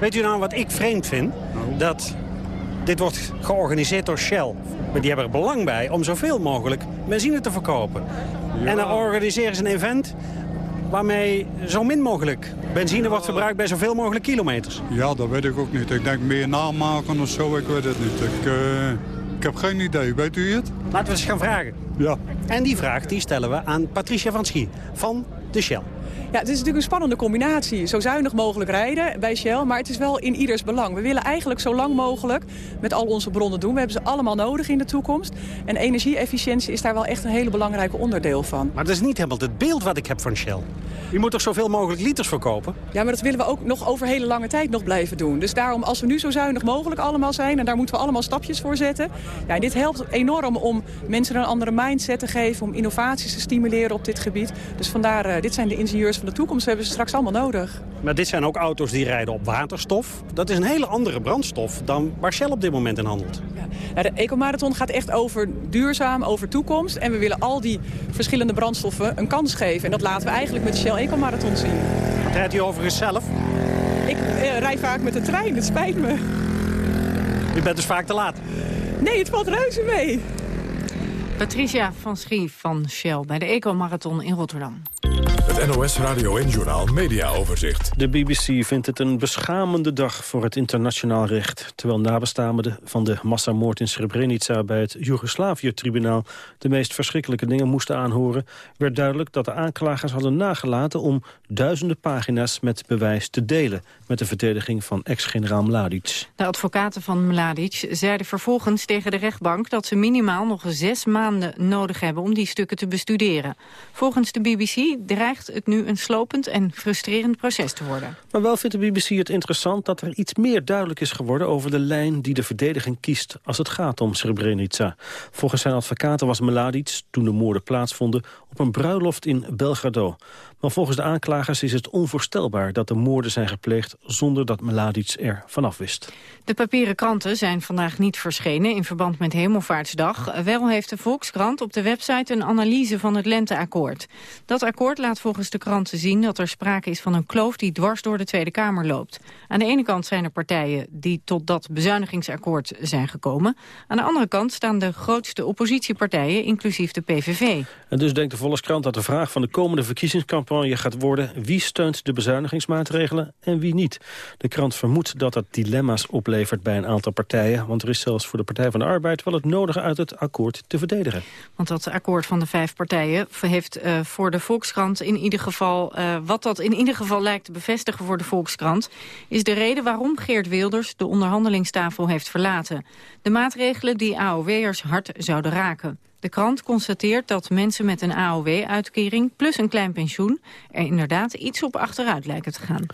Weet u nou wat ik vreemd vind? Nou. Dat dit wordt georganiseerd door Shell. Maar die hebben er belang bij om zoveel mogelijk benzine te verkopen. Ja. En dan organiseren ze een event waarmee zo min mogelijk benzine wordt verbruikt bij zoveel mogelijk kilometers. Ja, dat weet ik ook niet. Ik denk meer namaken of zo, ik weet het niet. Ik, ik heb geen idee. Weet u het? Laten we eens gaan vragen. Ja. En die vraag die stellen we aan Patricia van Schie van de Shell. Ja, het is natuurlijk een spannende combinatie. Zo zuinig mogelijk rijden bij Shell, maar het is wel in ieders belang. We willen eigenlijk zo lang mogelijk met al onze bronnen doen. We hebben ze allemaal nodig in de toekomst. En energie-efficiëntie is daar wel echt een hele belangrijke onderdeel van. Maar dat is niet helemaal het beeld wat ik heb van Shell. Je moet toch zoveel mogelijk liters verkopen? Ja, maar dat willen we ook nog over hele lange tijd nog blijven doen. Dus daarom, als we nu zo zuinig mogelijk allemaal zijn... en daar moeten we allemaal stapjes voor zetten... Ja, dit helpt enorm om mensen een andere mindset te geven... om innovaties te stimuleren op dit gebied. Dus vandaar, uh, dit zijn de ingenieurs van de toekomst. Hebben ze straks allemaal nodig. Maar dit zijn ook auto's die rijden op waterstof. Dat is een hele andere brandstof dan waar Shell op dit moment in handelt. Ja, de Ecomarathon gaat echt over duurzaam, over toekomst. En we willen al die verschillende brandstoffen een kans geven. En dat laten we eigenlijk met de Shell Ecomarathon zien. Wat rijdt u overigens zelf? Ik eh, rij vaak met de trein, het spijt me. U bent dus vaak te laat? Nee, het valt reuze mee. Patricia van Schrief van Shell bij de Eco-marathon in Rotterdam. Het NOS Radio en Journal Media Overzicht. De BBC vindt het een beschamende dag voor het internationaal recht. Terwijl nabestaanden van de massamoord in Srebrenica bij het Joegoslavië-tribunaal de meest verschrikkelijke dingen moesten aanhoren, werd duidelijk dat de aanklagers hadden nagelaten om duizenden pagina's met bewijs te delen met de verdediging van ex-generaal Mladic. De advocaten van Mladic zeiden vervolgens tegen de rechtbank dat ze minimaal nog zes maanden nodig hebben om die stukken te bestuderen. Volgens de BBC dreigt het nu een slopend en frustrerend proces te worden. Maar wel vindt de BBC het interessant dat er iets meer duidelijk is geworden over de lijn die de verdediging kiest als het gaat om Srebrenica. Volgens zijn advocaten was Mladic, toen de moorden plaatsvonden, op een bruiloft in Belgrado. Volgens de aanklagers is het onvoorstelbaar dat de moorden zijn gepleegd zonder dat Mladic er vanaf wist. De papieren kranten zijn vandaag niet verschenen in verband met Hemelvaartsdag. Wel heeft de Volkskrant op de website een analyse van het Lenteakkoord. Dat akkoord laat volgens de kranten zien dat er sprake is van een kloof die dwars door de Tweede Kamer loopt. Aan de ene kant zijn er partijen die tot dat bezuinigingsakkoord zijn gekomen. Aan de andere kant staan de grootste oppositiepartijen, inclusief de PVV. En dus denkt de Volkskrant dat de vraag van de komende verkiezingscampagne gaat worden... wie steunt de bezuinigingsmaatregelen en wie niet. De krant vermoedt dat dat dilemma's oplevert bij een aantal partijen... want er is zelfs voor de Partij van de Arbeid wel het nodige uit het akkoord te verdedigen. Want dat akkoord van de vijf partijen heeft uh, voor de Volkskrant in ieder geval... Uh, wat dat in ieder geval lijkt te bevestigen voor de Volkskrant... is de reden waarom Geert Wilders de onderhandelingstafel heeft verlaten. De maatregelen die AOW'ers hard zouden raken. De krant constateert dat mensen met een AOW-uitkering plus een klein pensioen... er inderdaad iets op achteruit lijken te gaan.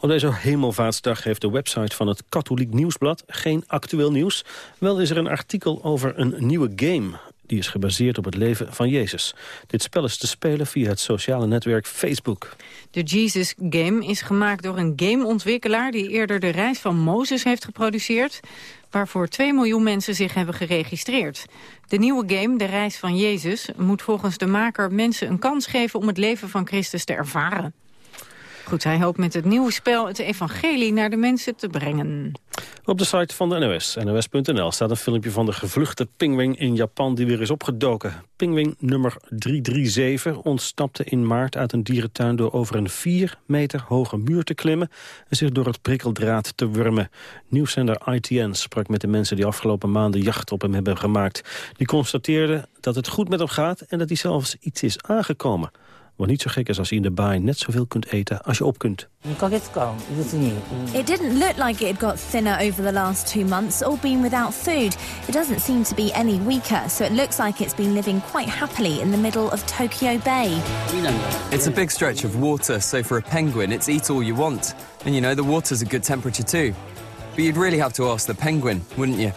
Op deze hemelvaartsdag heeft de website van het Katholiek Nieuwsblad geen actueel nieuws. Wel is er een artikel over een nieuwe game. Die is gebaseerd op het leven van Jezus. Dit spel is te spelen via het sociale netwerk Facebook. De Jesus Game is gemaakt door een gameontwikkelaar... die eerder de reis van Mozes heeft geproduceerd waarvoor 2 miljoen mensen zich hebben geregistreerd. De nieuwe game, De Reis van Jezus, moet volgens de maker mensen een kans geven om het leven van Christus te ervaren. Goed, hij hoopt met het nieuwe spel het evangelie naar de mensen te brengen. Op de site van de NOS, nos.nl, staat een filmpje van de gevluchte pingwing in Japan die weer is opgedoken. Pingwing nummer 337 ontsnapte in maart uit een dierentuin door over een 4 meter hoge muur te klimmen en zich door het prikkeldraad te wurmen. Nieuwszender ITN sprak met de mensen die afgelopen maanden jacht op hem hebben gemaakt. Die constateerden dat het goed met hem gaat en dat hij zelfs iets is aangekomen. Wat niet zo gek is als je in de baai net zoveel kunt eten als je op kunt. It didn't look like it had got thinner over the last two months or been without food. It doesn't seem to be any weaker, so it looks like it's been living quite happily in the middle of Tokyo Bay. It's a big stretch of water, so for a penguin, it's eat all you want. And you know, the water's a good temperature too. But you'd really have to ask the penguin, wouldn't you?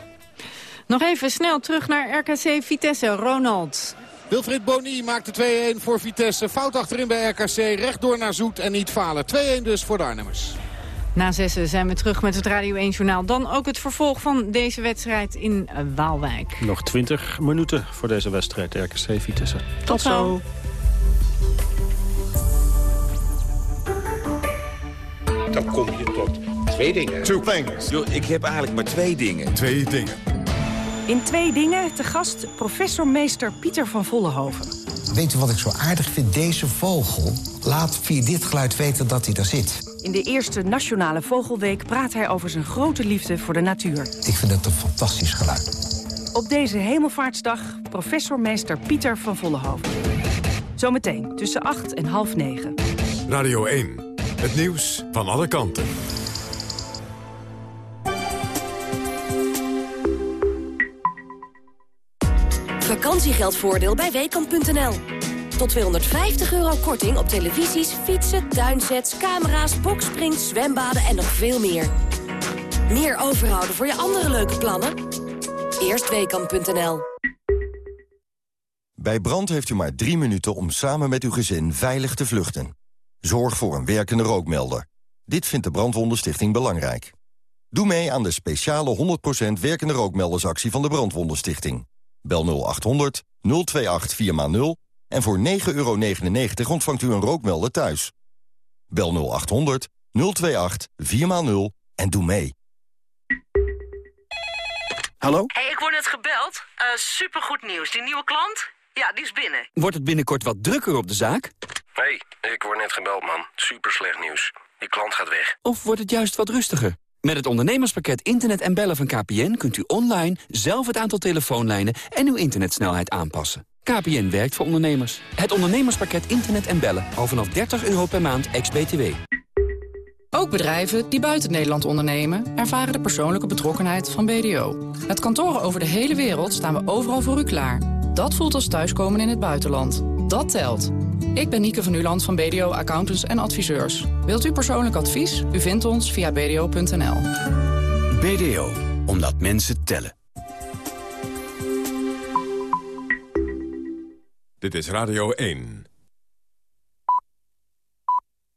Nog even snel terug naar RKC Vitesse, Ronald. Wilfried Boni maakt de 2-1 voor Vitesse. Fout achterin bij RKC. Rechtdoor naar Zoet en niet falen. 2-1 dus voor de Arnhemmers. Na zessen zijn we terug met het Radio 1-journaal. Dan ook het vervolg van deze wedstrijd in Waalwijk. Nog 20 minuten voor deze wedstrijd RKC Vitesse. Tot, Tot zo. Dan kom je tot twee dingen. Two things. Yo, ik heb eigenlijk maar twee dingen. Twee dingen. In twee dingen te gast professor meester Pieter van Vollenhoven. Weet u wat ik zo aardig vind? Deze vogel laat via dit geluid weten dat hij daar zit. In de eerste Nationale Vogelweek praat hij over zijn grote liefde voor de natuur. Ik vind het een fantastisch geluid. Op deze hemelvaartsdag professor meester Pieter van Vollenhoven. Zometeen tussen 8 en half 9. Radio 1, het nieuws van alle kanten. Vakantiegeldvoordeel bij Weekamp.nl. Tot 250 euro korting op televisies, fietsen, tuinsets, camera's, boksprings, zwembaden en nog veel meer. Meer overhouden voor je andere leuke plannen? Eerst Weekamp.nl. Bij brand heeft u maar drie minuten om samen met uw gezin veilig te vluchten. Zorg voor een werkende rookmelder. Dit vindt de Brandwondenstichting belangrijk. Doe mee aan de speciale 100% werkende rookmeldersactie van de Brandwondenstichting. Bel 0800 028 4x0 en voor 9,99 euro ontvangt u een rookmelder thuis. Bel 0800 028 4x0 en doe mee. Hallo? hey, ik word net gebeld. Uh, supergoed nieuws. Die nieuwe klant? Ja, die is binnen. Wordt het binnenkort wat drukker op de zaak? hey, ik word net gebeld, man. Super slecht nieuws. Die klant gaat weg. Of wordt het juist wat rustiger? Met het ondernemerspakket Internet en Bellen van KPN... kunt u online zelf het aantal telefoonlijnen en uw internetsnelheid aanpassen. KPN werkt voor ondernemers. Het ondernemerspakket Internet en Bellen. Al vanaf 30 euro per maand, ex-BTW. Ook bedrijven die buiten Nederland ondernemen... ervaren de persoonlijke betrokkenheid van BDO. Met kantoren over de hele wereld staan we overal voor u klaar. Dat voelt als thuiskomen in het buitenland. Dat telt. Ik ben Nieke van Uland van BDO Accountants en Adviseurs. Wilt u persoonlijk advies? U vindt ons via bdo.nl. BDO, omdat mensen tellen. Dit is Radio 1.